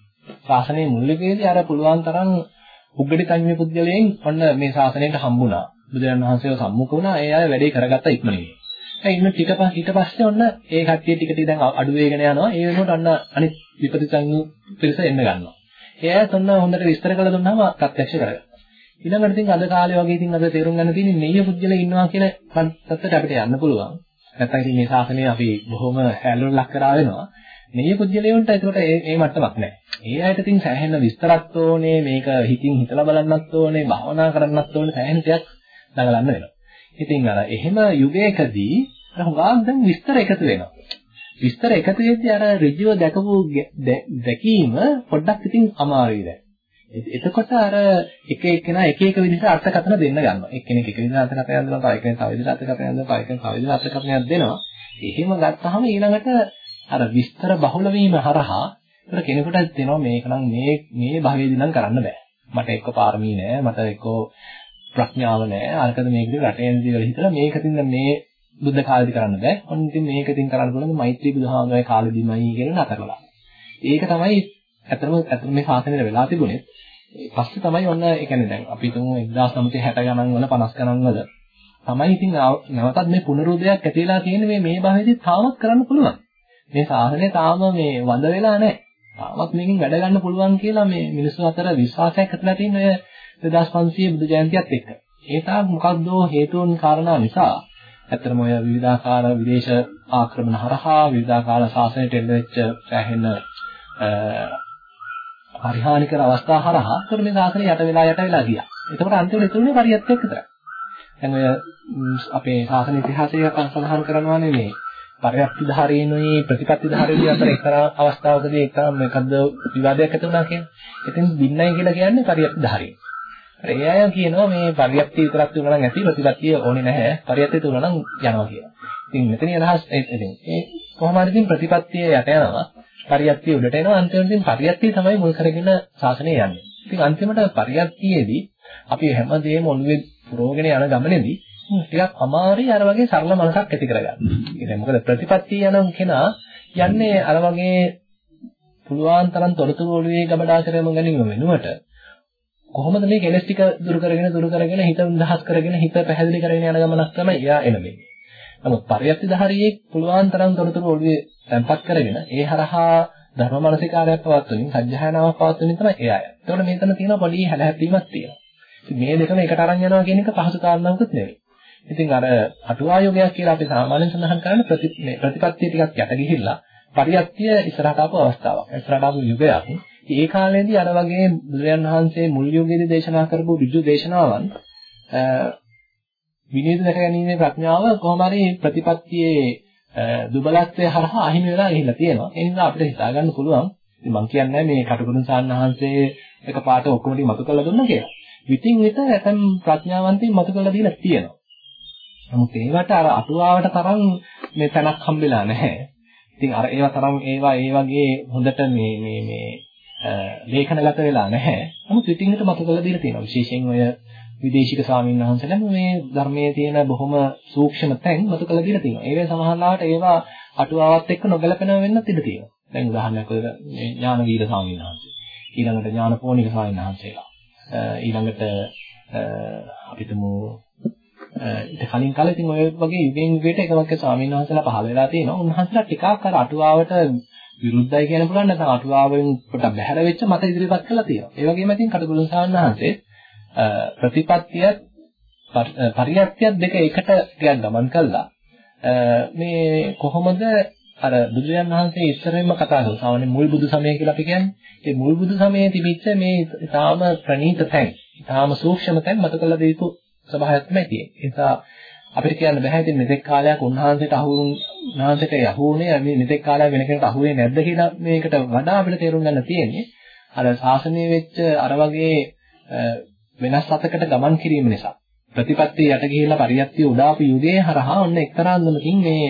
ශාසනයේ මුල් යුගයේදී අර පුළුවන් තරම් උග්ගටි කන්වේ පුද්ගලයන් ඔන්න මේ ශාසනයට හම්බුණා. බුදුරජාන් වහන්සේව සම්මුඛ වුණා. ඒ අය වැඩේ කරගත්ත ඉක්මනින්. දැන් ඉන්න ටික ඊට පස්සේ ඔන්න ඒ කට්ටිය ටික ටික දැන් අඩු වෙගෙන යනවා. ඒ වෙනුවට අන්න අනිත් විපති සංගු පිරිස එන්න ගන්නවා. ඒ අයත් ඔන්න හොඳට විස්තර කරලා දුන්නාම ප්‍රත්‍යක්ෂ කරගන්නවා. ඊළඟට ඉතින් අද කාලේ වගේ ඉතින් අද තේරුම් ගන්න තියෙන්නේ මෙය පුජ්‍යලා ඉන්නවා කියන තත්ත්වයට අපිට යන්න පුළුවන්. නැත්තම් ඉතින් මේ ශාසනය අපි බොහොම හැලුණලක් කරා වෙනවා. මෙය පුජ්‍යලයන්ට ඒකට ඒ මට්ටමක් නැහැ. ඒ අයට ඉතින් සෑහෙන විස්තරත් ඕනේ, මේක හිතින් හිතලා බලන්නත් ඕනේ, භාවනා කරන්නත් ඕනේ, සෑහෙන දෙයක් දඟලන්න වෙනවා. ඉතින් අර එහෙම යුගයකදී අර හුඟක් දැන් විස්තර එකතු වෙනවා. විස්තර එකතු වෙද්දී අර ඍජුව දැකපු දැකීම පොඩ්ඩක් ඉතින් අමාරුයි දැන්. එතකොට අර එක එක්කෙනා එක එක විදිහට අර්ථකථන දෙන්න ගන්නවා. එක්කෙනෙක් එක විදිහට අර්ථකථනයක් දෙනවා, තව එක්කෙනෙක් තව විදිහට අර්ථකථනයක් දෙනවා, තව එක්කෙනෙක් තව විදිහට අර්ථකථනයක් දෙනවා. එහෙම ගත්තාම ඊළඟට අර විස්තර බහුල වීම හරහා ඒතර කෙනෙකුට දෙනවා මේක නම් මේ මේ භවයේදී නම් කරන්න බෑ. මට එක්ක පාරමී නෑ, මට එක්ක ප්‍රඥාව නෑ, අරකද මේකද රටේන්දී වල හිතලා මේකකින් මේ බුද්ධ කාලෙදි කරන්න බෑ. ඔන්න ඉතින් මේකකින් කරන්න පුළුවන් මෛත්‍රී බුදුහාමුදුරේ කාලෙදිමයි කියලා නතරලා. ඒක තමයි ඇත්තම ඇත්තම මේ ශාසනයේ වෙලා තිබුණේ. පස්සේ තමයි ඔන්න ඒ කියන්නේ දැන් අපි තුමු 1960 ගණන් වල 50 ගණන් වල තමයි ඉතින් නැවතත් මේ පුනරුදයක් ඇතිලා තියෙන්නේ මේ මේ භවයේදී තාමත් කරන්න පුළුවන්. මේ සාහනය තාම මේ වඳ වෙලා නැහැ. තාමත් මේකෙන් වැඩ ගන්න පුළුවන් කියලා මේ මිනිස්සු අතර විශ්වාසයක් ඇතිලා තියෙන ඔය 2500 බුදු ජයන්තියත් එක්ක. ඒ තාක් මොකක්ද හේතුන් කාරණා නිසා ඇත්තටම ඔය විවිධාකාර විදේශ ආක්‍රමණ හරහා විවිධාකාර ශාසනයට එල්ල වෙච්ච සෑහෙන පරිහානිකර අවස්ථා හරහා ඒතර මේ ශාසනය යට වෙලා යට වෙලා ගියා. එතකොට අන්තිමට ඉතුරුනේ පරියත්යක් විතරයි. දැන් ඔය අපේ ශාසන ඉතිහාසය සඳහන් කරනවානේ මේ පරියප්තිධාරීනුයි ප්‍රතිපත්තිධාරීනුයි අතර එක්තරා අවස්ථාවකදී එක්තරා මොකද්ද විවාදයක් ඇති වුණා කියන්නේ. එතෙන් දින්නයි කියලා කියන්නේ පරියප්තිධාරී. ඒ අය කියනවා මේ පරියප්ති විතරක් තිබුණා නම් ඇති ප්‍රතිපත්තිය ඕනේ නැහැ. පරියප්තිය තිබුණා නම් යනවා කියලා. ඉතින් මෙතන අදහස් ඉතින් ඒ කොහොම හරි ඉතින් ප්‍රතිපත්තිය යට යනවා. පරියප්තිය උඩට එනවා. අන්තිමට ඉතින් පරියප්තිය තමයි මුල් කරගෙන ශාසනය යන්නේ. ඉතින් අන්තිමට පරියප්තියේදී අපි හැමදේම ඔළුවේ පුරෝගෙන යන ගමනේදී ටිකක් අමාරුයි අර වගේ සරල මනසක් ඇති කරගන්න. ඒ මොකද ප්‍රතිපත්තිය යන කෙනා යන්නේ අර වගේ පුළුවන් තරම් තොරතුරු ඔළුවේ ගබඩා කරගෙන ගැනීම වෙනුවට කොහොමද මේ කෙලස් ටික දුරු කරගෙන දුරු කරගෙන හිත උන්දහස් කරගෙන හිත පැහැදිලි කරගෙන යන ගමනක් තමයි එයා එළඹෙන්නේ. නමුත් පරියප්තිධාරියේ පුළුවන් තරම් තොරතුරු ඔළුවේ තැම්පත් කරගෙන ඒ හරහා ධර්ම මානසිකාරයක් පවත්වමින් සත්‍යයනාවක් පවත්වමින් තමයි එයා යන්නේ. ඒතකොට මෙතන තියෙන පොඩි හැලහැප්පීමක් තියෙනවා. ඉතින් මේ දෙකම එකට අරන් යනවා කියන එක පහසු කාරණාවකුත් නෙවෙයි. ඉතින් අර අටුවා යෝගයක් කියලා අපි සාමාන්‍යයෙන් සඳහන් කරන්නේ ප්‍රති මේ ප්‍රතිපත්තිය ටිකක් යට ගිහිල්ලා පරියත්‍ය ඉස්සරහට ආපු අවස්ථාවක්. ඉස්සරහට ආපු යුගයක්. ඒ කාලේදී අර වගේ බුදුරජාන් වහන්සේ මුල් යුගයේදී දේශනා කරපු ඍජු දේශනාවන් විනීත දැකගැනීමේ ප්‍රඥාව කොහොම හරි ප්‍රතිපත්තියේ දුබලත්වය හරහා අහිමි වෙලා ගිහිල්ලා තියෙනවා. ඒ නිසා අපිට හිතා ගන්න පුළුවන් ඉතින් මම කියන්නේ මේ කටුකුරුන් සාන්නහන්සේ එක පාට ඔක්කොම ටික මතු කරලා දුන්නා කියලා. විтин විත ඇතම් ප්‍රඥාවන්තින් මතු කරලා දීලා තියෙනවා. නමුත් ඒවට අර අටුවාවට තරම් මේ තැනක් හම්බෙලා නැහැ. ඉතින් අර ඒවා තරම් ඒවා ඒ වගේ හොඳට මේ මේ මේ ලේඛනගත වෙලා නැහැ. නමුත් විтин විත මතු කරලා දීලා තියෙනවා. විශේෂයෙන් ඔය විදේශික ස්වාමීන් වහන්සේලා මේ ධර්මයේ තියෙන බොහොම සූක්ෂම තැන් මතු කරලා දීලා තියෙනවා. ඒවේ සමහරවිට ඒවා අටුවාවත් එක්ක නොගැලපෙනව වෙන්නත් ඉඩ තියෙනවා. දැන් උදාහරණයක් ඔය ඥානවීර ස්වාමීන් වහන්සේ. ඊළඟට ඥානපෝනික ස්වාමීන් වහන්සේලා. ඊළඟට අපිටම ඊට කලින් කාලේ ඉතින් ඔය වගේ යුගෙන් යුගයට එක වගේ ස්වාමීන් වහන්සේලා පහළ වෙලා තියෙනවා. උන්වහන්සේලා ටිකක් අර අටුවාවට විරුද්ධයි කියන පුළුවන් නැත්නම් අටුවාවෙන් පොඩක් බැහැර වෙච්ච මත ඉදිරිපත් කළා තියෙනවා. ඒ වගේම ඉතින් කටුකුරුන් ස්වාමීන් වහන්සේ ප්‍රතිපත්තියත් පරියත්තියත් දෙක එකට ටිකක් ගමන් කළා. මේ කොහොමද අර බුදුරජාණන් වහන්සේ ඉස්සරෙන්ම කතා කරා. සාමාන්‍ය මුල් බුදු සමය කියලා අපි කියන්නේ. ඒ මුල් බුදු සමයේ තිබිච්ච මේ ඊටාම ප්‍රණීත තැන්, ඊටාම සූක්ෂම තැන් මත කළ දීපු ස්වභාවයක් තමයි තියෙන්නේ. ඒ නිසා අපිට කියන්න බෑ ඉතින් මෙතෙක් කාලයක් උන්වහන්සේට අහු උන්වහන්සේට යහුුනේ මේ මෙතෙක් කාලයක් වෙන කෙනෙකුට අහුවේ නැද්ද කියලා මේකට වඩා අපිට තේරුම් ගන්න තියෙන්නේ. අර ශාසනීය වෙච්ච අර වගේ වෙනස් අතකට ගමන් කිරීම නිසා ප්‍රතිපත්තිය යට ගිහිල්ලා පරියත්තිය උඩාපු යුගයේ හරහා ඔන්න එක්තරා අන්දමකින් මේ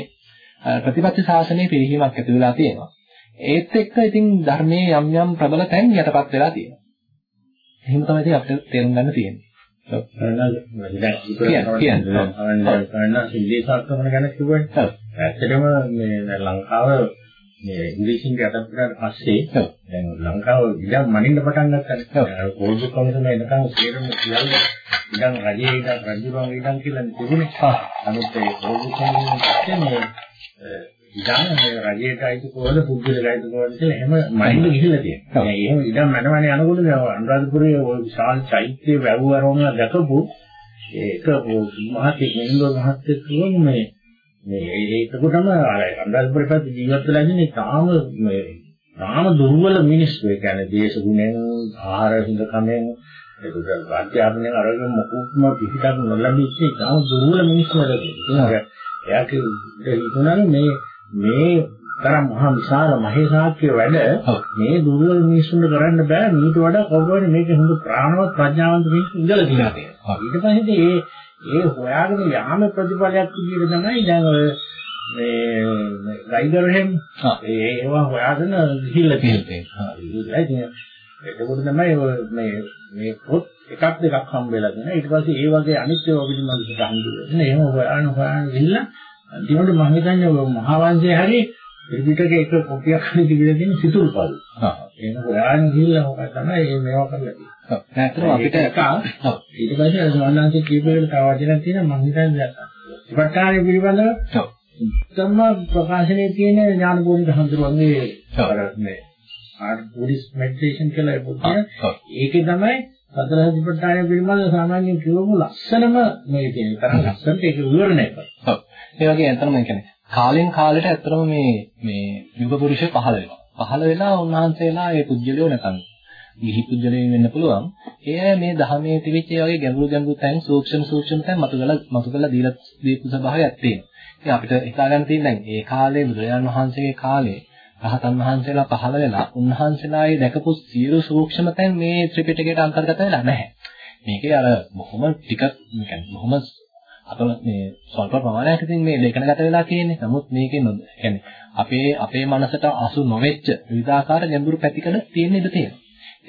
ප්‍රතිපත්ති ශාසනයේ පිරිහීමක් ඇති වෙලා තියෙනවා. ඒත් එක්ක ඉතින් ධර්මයේ යම් යම් ප්‍රබල තැන් යටපත් වෙලා තියෙනවා. එහෙම තමයි ඉතින් අපිට තේරුම් ගන්න තියෙන්නේ. ඔව්. ඇත්තටම මේ ලංකාව මේ ඉංග්‍රීසියෙන් යටත් කරාට පස්සේ දැන් ලංකාව ඉඩම් මනින්න පටන් ගත්තා. පොල්දු කමිටුම එනකන් සේරම කියන්නේ ඉඩම් රජයේ ඉඩම් රජුගේ ඉඩම් කියලා තිබුණේ. නමුත් ඒ පොල්දු කමිටුම පස්සේ මේ ඉඩම් මේ රජයට අයිති කොහොමද පුද්ගලයාට අයිති කොහොමද කියලා එහෙම මනින්න ගිහිල්ලා තියෙනවා. ඒ එහෙම ඉඩම් මනවන්නේ යනකොට අනුරාධපුරයේ විශාල චෛත්‍ය වැවුවරම දැකපු ඒක මහත්ෙක් නෙන්දෝ මහත්ෙක් කියන්නේ මේ මේ ඒකකොටම අර අන්දාස්පුර පැත්තේ ජීවත් වෙලා ඉන්නේ තාම මේ තාම දුර්වල මිනිස්සු. ඒ කියන්නේ දේශ ගුණෙන් ආහාර හිඳකමෙන් ඒකට අධ්‍යාපනයෙන් අරගෙන මොකුත්ම පිහිටක් නොලැබිච්ච තාම දුර්වල මිනිස්සු වැඩේ. එයාට හිතුණා මේ මේ තරම් මහා විශාල මහේසාක්‍ය වැඩ මේ දුර්වල මිනිස්සුන්ට කරන්න බෑ. මීට වඩා කවුරු හරි මේක හොඳ ප්‍රාණවත් ප්‍රඥාවන්ත මිනිස්සු ඉඳලා තියෙනවා. ඊට පස්සේ ඒ හොයාගෙන යාම ප්‍රතිඵලයක් විදිහට තමයි දැන් ඔය මේ ගයිගර්හෙම් ඒ ඒවා හොයාගෙන ගිහිල්ලා තියෙන්නේ. එතකොට තමයි මේ මේ පොත් එකක් දෙකක් හම්බ වෙලා තියෙනවා. ඊට පස්සේ ඒ වගේ අනිත් ඒවා පිළිබඳව හිතන් දෙන්නේ. එහෙම හොයාගෙන හොයාගෙන ගිහිල්ලා අන්තිමට මම හිතන්නේ මහා වංශයේ හරිය ත්‍රිපිටකේ එක කොපියක් හරි තිබිලා තියෙන සිතුල් පද. හා. ඒක හොයාගෙන ගිහිල්ලා මොකක් තමයි මේවා කරලා තියෙන්නේ. නැත්නම් අපිට ඔව්. ඊට පස්සේ අර සවන්නාන්සේ කීපෙකට තව වචනක් තියෙනවා මම හිතන්නේ ඉපට්ඨානය පිළිබඳව ඔව්. උත්තම ප්‍රකාශනයේ තියෙන ඥානපෝනික හඳුරන්නේ අර මේ ආර් බුද්දිස් මෙඩිටේෂන් කියලා පොතේ ඒකේ තමයි සතර සතිපට්ඨානය පිළිබඳව සාමාන්‍යයෙන් කියවමු ලස්සනම මේ කියන තරම් ලස්සනට ඒක විවරණය කරනවා. ඔව්. ඒ වගේ ඇත්තම කියන්නේ කාලෙන් කාලෙට ඇත්තම මේ මේ යුග පුරුෂය පහළ වෙනවා. පහළ වෙලා උන්වහන්සේලා ඒ පුජ්‍යලියෝ නැතනම් ගිහි පුජ්‍යලියෝ වෙන්න පුළුවන්. එය මේ ධර්මයේ තිබිච්ච ඒ වගේ ගැඹුරු ගැඹුරු තැන් සූක්ෂම සූක්ෂම තැන් මතුකලා මතුකලා දීලා දීපු ස්වභාවයක් තියෙනවා. ඉතින් අපිට හිතා ගන්න තියෙන දැන් ඒ කාලේ බුදුරජාණන් වහන්සේගේ කාලේ රහතන් වහන්සේලා පහළ වෙලා උන්වහන්සේලාගේ දැකපු සියලු සූක්ෂම තැන් මේ ත්‍රිපිටකයට අන්තර්ගත වෙලා නැහැ. මේකේ අර බොහොම ටික يعني බොහොම අප මේ ස්වල්ප ප්‍රමාණයක් ඉතින් මේ ලේඛනගත වෙලා තියෙන්නේ. නමුත් මේකේ يعني අපේ අපේ මනසට අසු නොවෙච්ච විවිධාකාර ගැඹුරු පැතිකඩ තියෙන ඉඩ තියෙනවා.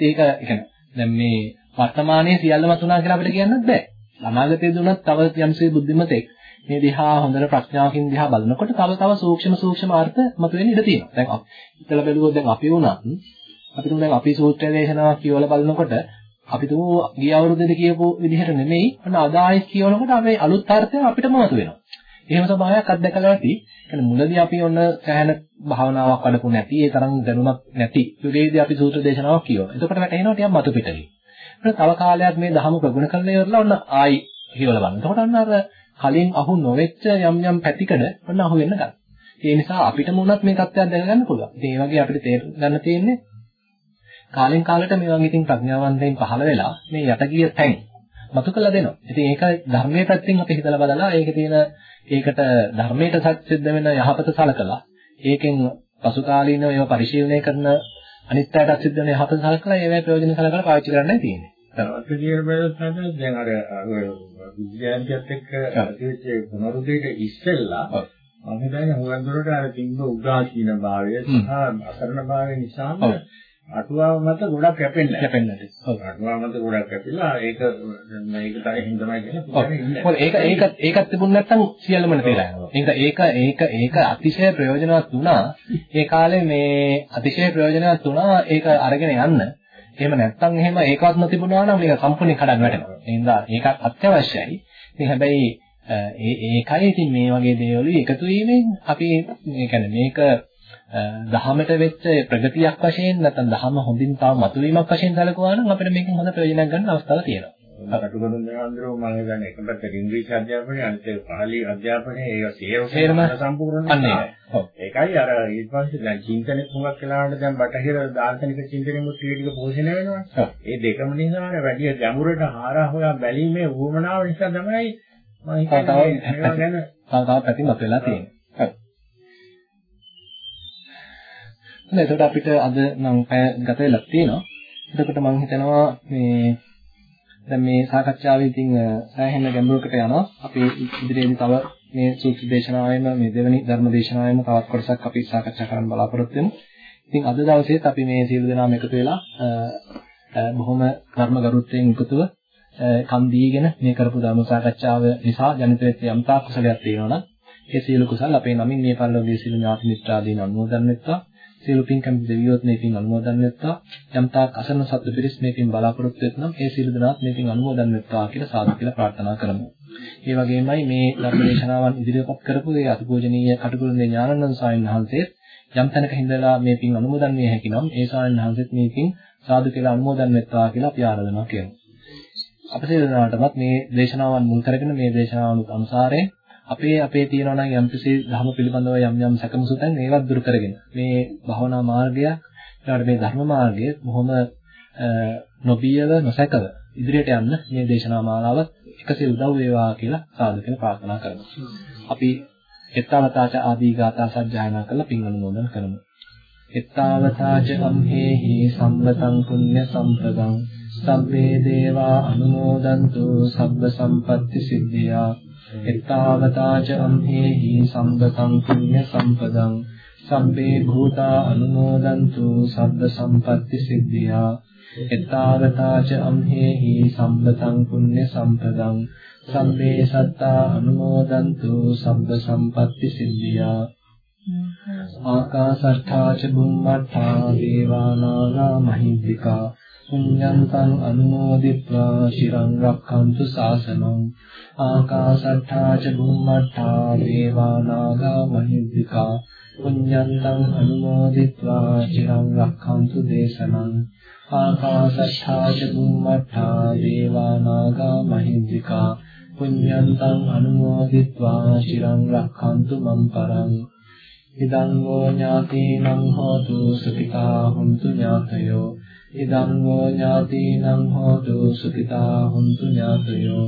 ඒක يعني දැන් මේ වර්තමානයේ සියල්ලම තුනා කියලා අපිට කියන්නත් බෑ. අනාගතයේ දුනත් තව යම්සේ බුද්ධිමතෙක් මේ දිහා හොඳට ප්‍රඥාවකින් දිහා බලනකොට තව තව සූක්ෂම සූක්ෂම අර්ථ මතුවෙන්න ඉඩ තියෙනවා. දැන් ඉතල බැලුවොත් දැන් අපි වුණත් අපි තුන් දැන් අපි සූත්‍ර දේශනාවක් කියවලා බලනකොට අපි තෝ ගිය අවුරුද්දේ කියපු විදිහට නෙමෙයි අන්න අදායස් කියනකොට අපි අලුත් අර්ථය අපිටම මතුවෙනවා. එහෙම ස්වභාවයක් අත්දැකලා ඇති. يعني මුලදී අපි ඔන්න සෑහන භාවනාවක් අඩපු නැති ඒ තරම් දැනුමක් නැති යුගයේදී අපි සූත්‍ර දේශනාවක් කියනවා. එතකොට වැටෙනවා ටිකක් මතු පිටලි. ඊට තව කාලයක් මේ ධහම ප්‍රගුණ කරලා ඉවරලා ඔන්න ආයි හිවල ගන්න. එතකොට අන්න අර කලින් අහු නොවෙච්ච යම් යම් පැතිකඩ ඔන්න අහු වෙන්න ගන්නවා. ඒ නිසා අපිටම උනත් මේ தත්ත්වයක් දැනගන්න පුළුවන්. ඉතින් ඒ වගේ අපිට තේරුම් ගන්න තියෙන්නේ කාලෙන් කාලට මේ වගේ ඉතින් ප්‍රඥාවන්තයෙන් පහළ වෙලා මේ යටගිය තැන් මතු කළ දෙනවා. ඉතින් ඒක ධර්මයේ පැත්තෙන් අපි හිතලා බලලා ඒකේ තියෙන ඒකට ධර්මයට සත්‍යද්ද වෙන යහපත සලකලා ඒකෙන් පසු කාලීනව ඒව පරිශීලනය කරන අනිත් අයටත් සිද්ධ වෙන යහපත සලකලා ඒවැ ප්‍රයෝජන සලකලා පාවිච්චි කරන්නයි තියෙන්නේ. අපිට කියන බැලුවොත් තමයි දැන් අර විද්‍යාන්තියත් එක්ක ඇතිවෙච්ච පුනරුදේට ඉස්සෙල්ලා මම හිතන්නේ හුඟක් දුරට අර තිබ්බ උදාසීන භාවය සහ අසරණ භාවය නිසාම අටුවාව මත ගොඩක් කැපෙන්නේ කැපෙන්නේ ඔව්. අටුවාව මත ගොඩක් කැපිලා ඒක මේක තමයි හින් තමයි කියන්නේ ඔව්. ඒක ඒක ඒකත් තිබුණ නැත්නම් සියල්ලම නැතිලා යනවා. ඒක ඒක ඒක ඒක අතිශය ප්‍රයෝජනවත් වුණා. ඒ කාලේ මේ අතිශය ප්‍රයෝජනවත් වුණා. ඒක අරගෙන යන්න. එහෙම නැත්නම් එහෙම ඒකවත් නොතිබුණා නම් මේක සම්පූර්ණයෙන් කඩන්න වැටෙනවා. ඒ හින්දා ඒකත් අත්‍යවශ්‍යයි. ඉතින් හැබැයි ඒ ඒකයි ඉතින් මේ වගේ දේවල් එකතු වීමෙන් අපි මේ කියන්නේ මේක දහමට වෙච්ච ප්‍රගතියක් වශයෙන් නැත්නම් දහම හොඳින් තව මතුවීමක් වශයෙන් සැලකුවා නම් අපිට මේකෙන් හොඳ ප්‍රයෝජනයක් ගන්න අවස්ථාවක් තියෙනවා. කටුකරුන් දෙනවන්දරෝ මම හිතන්නේ එක පැත්තක ඉංග්‍රීසි අධ්‍යාපනය අනිත් එක පාලි අධ්‍යාපනය ඒක සේරම සම්පූර්ණ අන්නේ. ඒකයි අර ඊට පස්සේ දැන් චින්තනෙ හුඟක් වෙලාවට දැන් බටහිර දාර්ශනික චින්තනෙමුත් ටික පෝෂණය වෙනවා. ඒ දෙකම නිසා වැඩි ගැඹුරට හාරා හොයා බැලීමේ වුවමනාව නිසා තමයි මම හිතන්නේ තව තව පැතිමත් වෙලා තියෙනවා එතකොට අපිට අද නම් පැය ගත වෙලා තියෙනවා. එතකොට මම හිතනවා මේ දැන් මේ සාකච්ඡාවේ ඉතින් සෑහෙන ගැඹුරකට යනවා. අපි ඉදිරියේදී තව මේ සූත්‍ර දේශනාවෙම මේ දෙවෙනි ධර්ම දේශනාවෙම තවත් කොටසක් අපි සාකච්ඡා කරන්න බලාපොරොත්තු වෙමු. ඉතින් අද දවසේත් අපි මේ සියලු දෙනාම එකතු වෙලා බොහොම ධර්ම ගරුත්වයෙන් යුක්තව කන් දීගෙන මේ කරපු ධර්ම සාකච්ඡාව නිසා ජනිත වෙච්ච යම් තාක් කුසලයක් තියෙනවා නම් ඒ සියලු කුසල් අපේ නමින් මේ පරිලෝකීය සියලු ඥාති මිත්‍රාදීන් අනුමෝදන් වෙත්වා. සියලු පින්කම් දෙවියොත් මේ පින් අනුමෝදන් වෙත්වා. යම්තාක් අසරණ සත්ත්ව පිරිස් මේ පින් බලාපොරොත්තු වෙත්නම් ඒ සියලු දෙනාත් මේ පින් අනුමෝදන් වෙත්වා කියලා සාදු කියලා ප්‍රාර්ථනා කරමු. ඒ වගේමයි මේ ධර්මදේශනාවන් ඉදිරියපත් කරපු ඒ අතිපූජනීය කටුකුරුනේ ඥානানন্দ ස්වාමීන් වහන්සේ යම් තැනක හිඳලා මේ පින් අනුමෝදන් විය හැකි නම් ඒ ස්වාමීන් වහන්සේත් මේ පින් සාදු කියලා අනුමෝදන් වෙත්වා කියලා අපි ආරාධනා කරමු. අප සියලු දෙනාටමත් මේ දේශනාවන් මුල් කරගෙන මේ දේශනාවන් අනුසාරයෙන් අපේ අපේ තියෙනවා නම් යම්කිසි ධර්ම පිළිබඳව යම් යම් සැකමසුතන් ඒවත් දුරු කරගෙන මේ භවනා මාර්ගය ඊළඟට මේ ධර්ම මාර්ගය බොහොම නොබියව නොසැකව ඉදිරියට යන්න මේ දේශනා මාලාවත් එකසේ උදව් වේවා කියලා සාදුකෙන ප්‍රාර්ථනා කරමු. අපි එත්තවතාච ආදී ගාථා සජ්ජායනා කරලා පින් අනුමෝදන් කරමු. එත්තවතාච අම්හෙහි සම්බතං පුඤ්ඤ සම්පදං සබ්බේ දේවා අනුමෝදන්තු සබ්බ සම්පත්‍ති සිද්ධියා එත්තාවතාච අම්හෙහි සම්බතං පුඤ්ඤ සම්පදං සම්මේ භූතා අනුමෝදන්තු සබ්බ සම්පatti සිද්ධියා එත්තාවතාච අම්හෙහි සම්බතං පුඤ්ඤ සම්පදං සම්මේ සත්තා අනුමෝදන්තු සබ්බ සම්පatti සිද්ධියා ආකාශර්ථා ච බුම්මත්තා දේවානාගා මහිද්దికා පුඤ්ඤන්තං අනුමෝදිත්වා චිරං රක්ඛන්තු ශාසනං ආකාසට්ඨා ච බුම්මට්ඨා දේවා නාග මහිද්దికා පුඤ්ඤන්තං අනුමෝදිत्वा චිරං රක්ඛන්තු දේශනං ආකාසට්ඨා ච බුම්මට්ඨා දේවා නාග මහිද්దికා පුඤ්ඤන්තං අනුමෝදිत्वा චිරං රක්ඛන්තු මම් පරං ඉදං වෝ ඥාතිනං හෝතු සුඛිතා හුන්තු ඥාතයෝ ඉදං වෝ ඥාතිනං හෝතු සුඛිතා හුන්තු ඥාතයෝ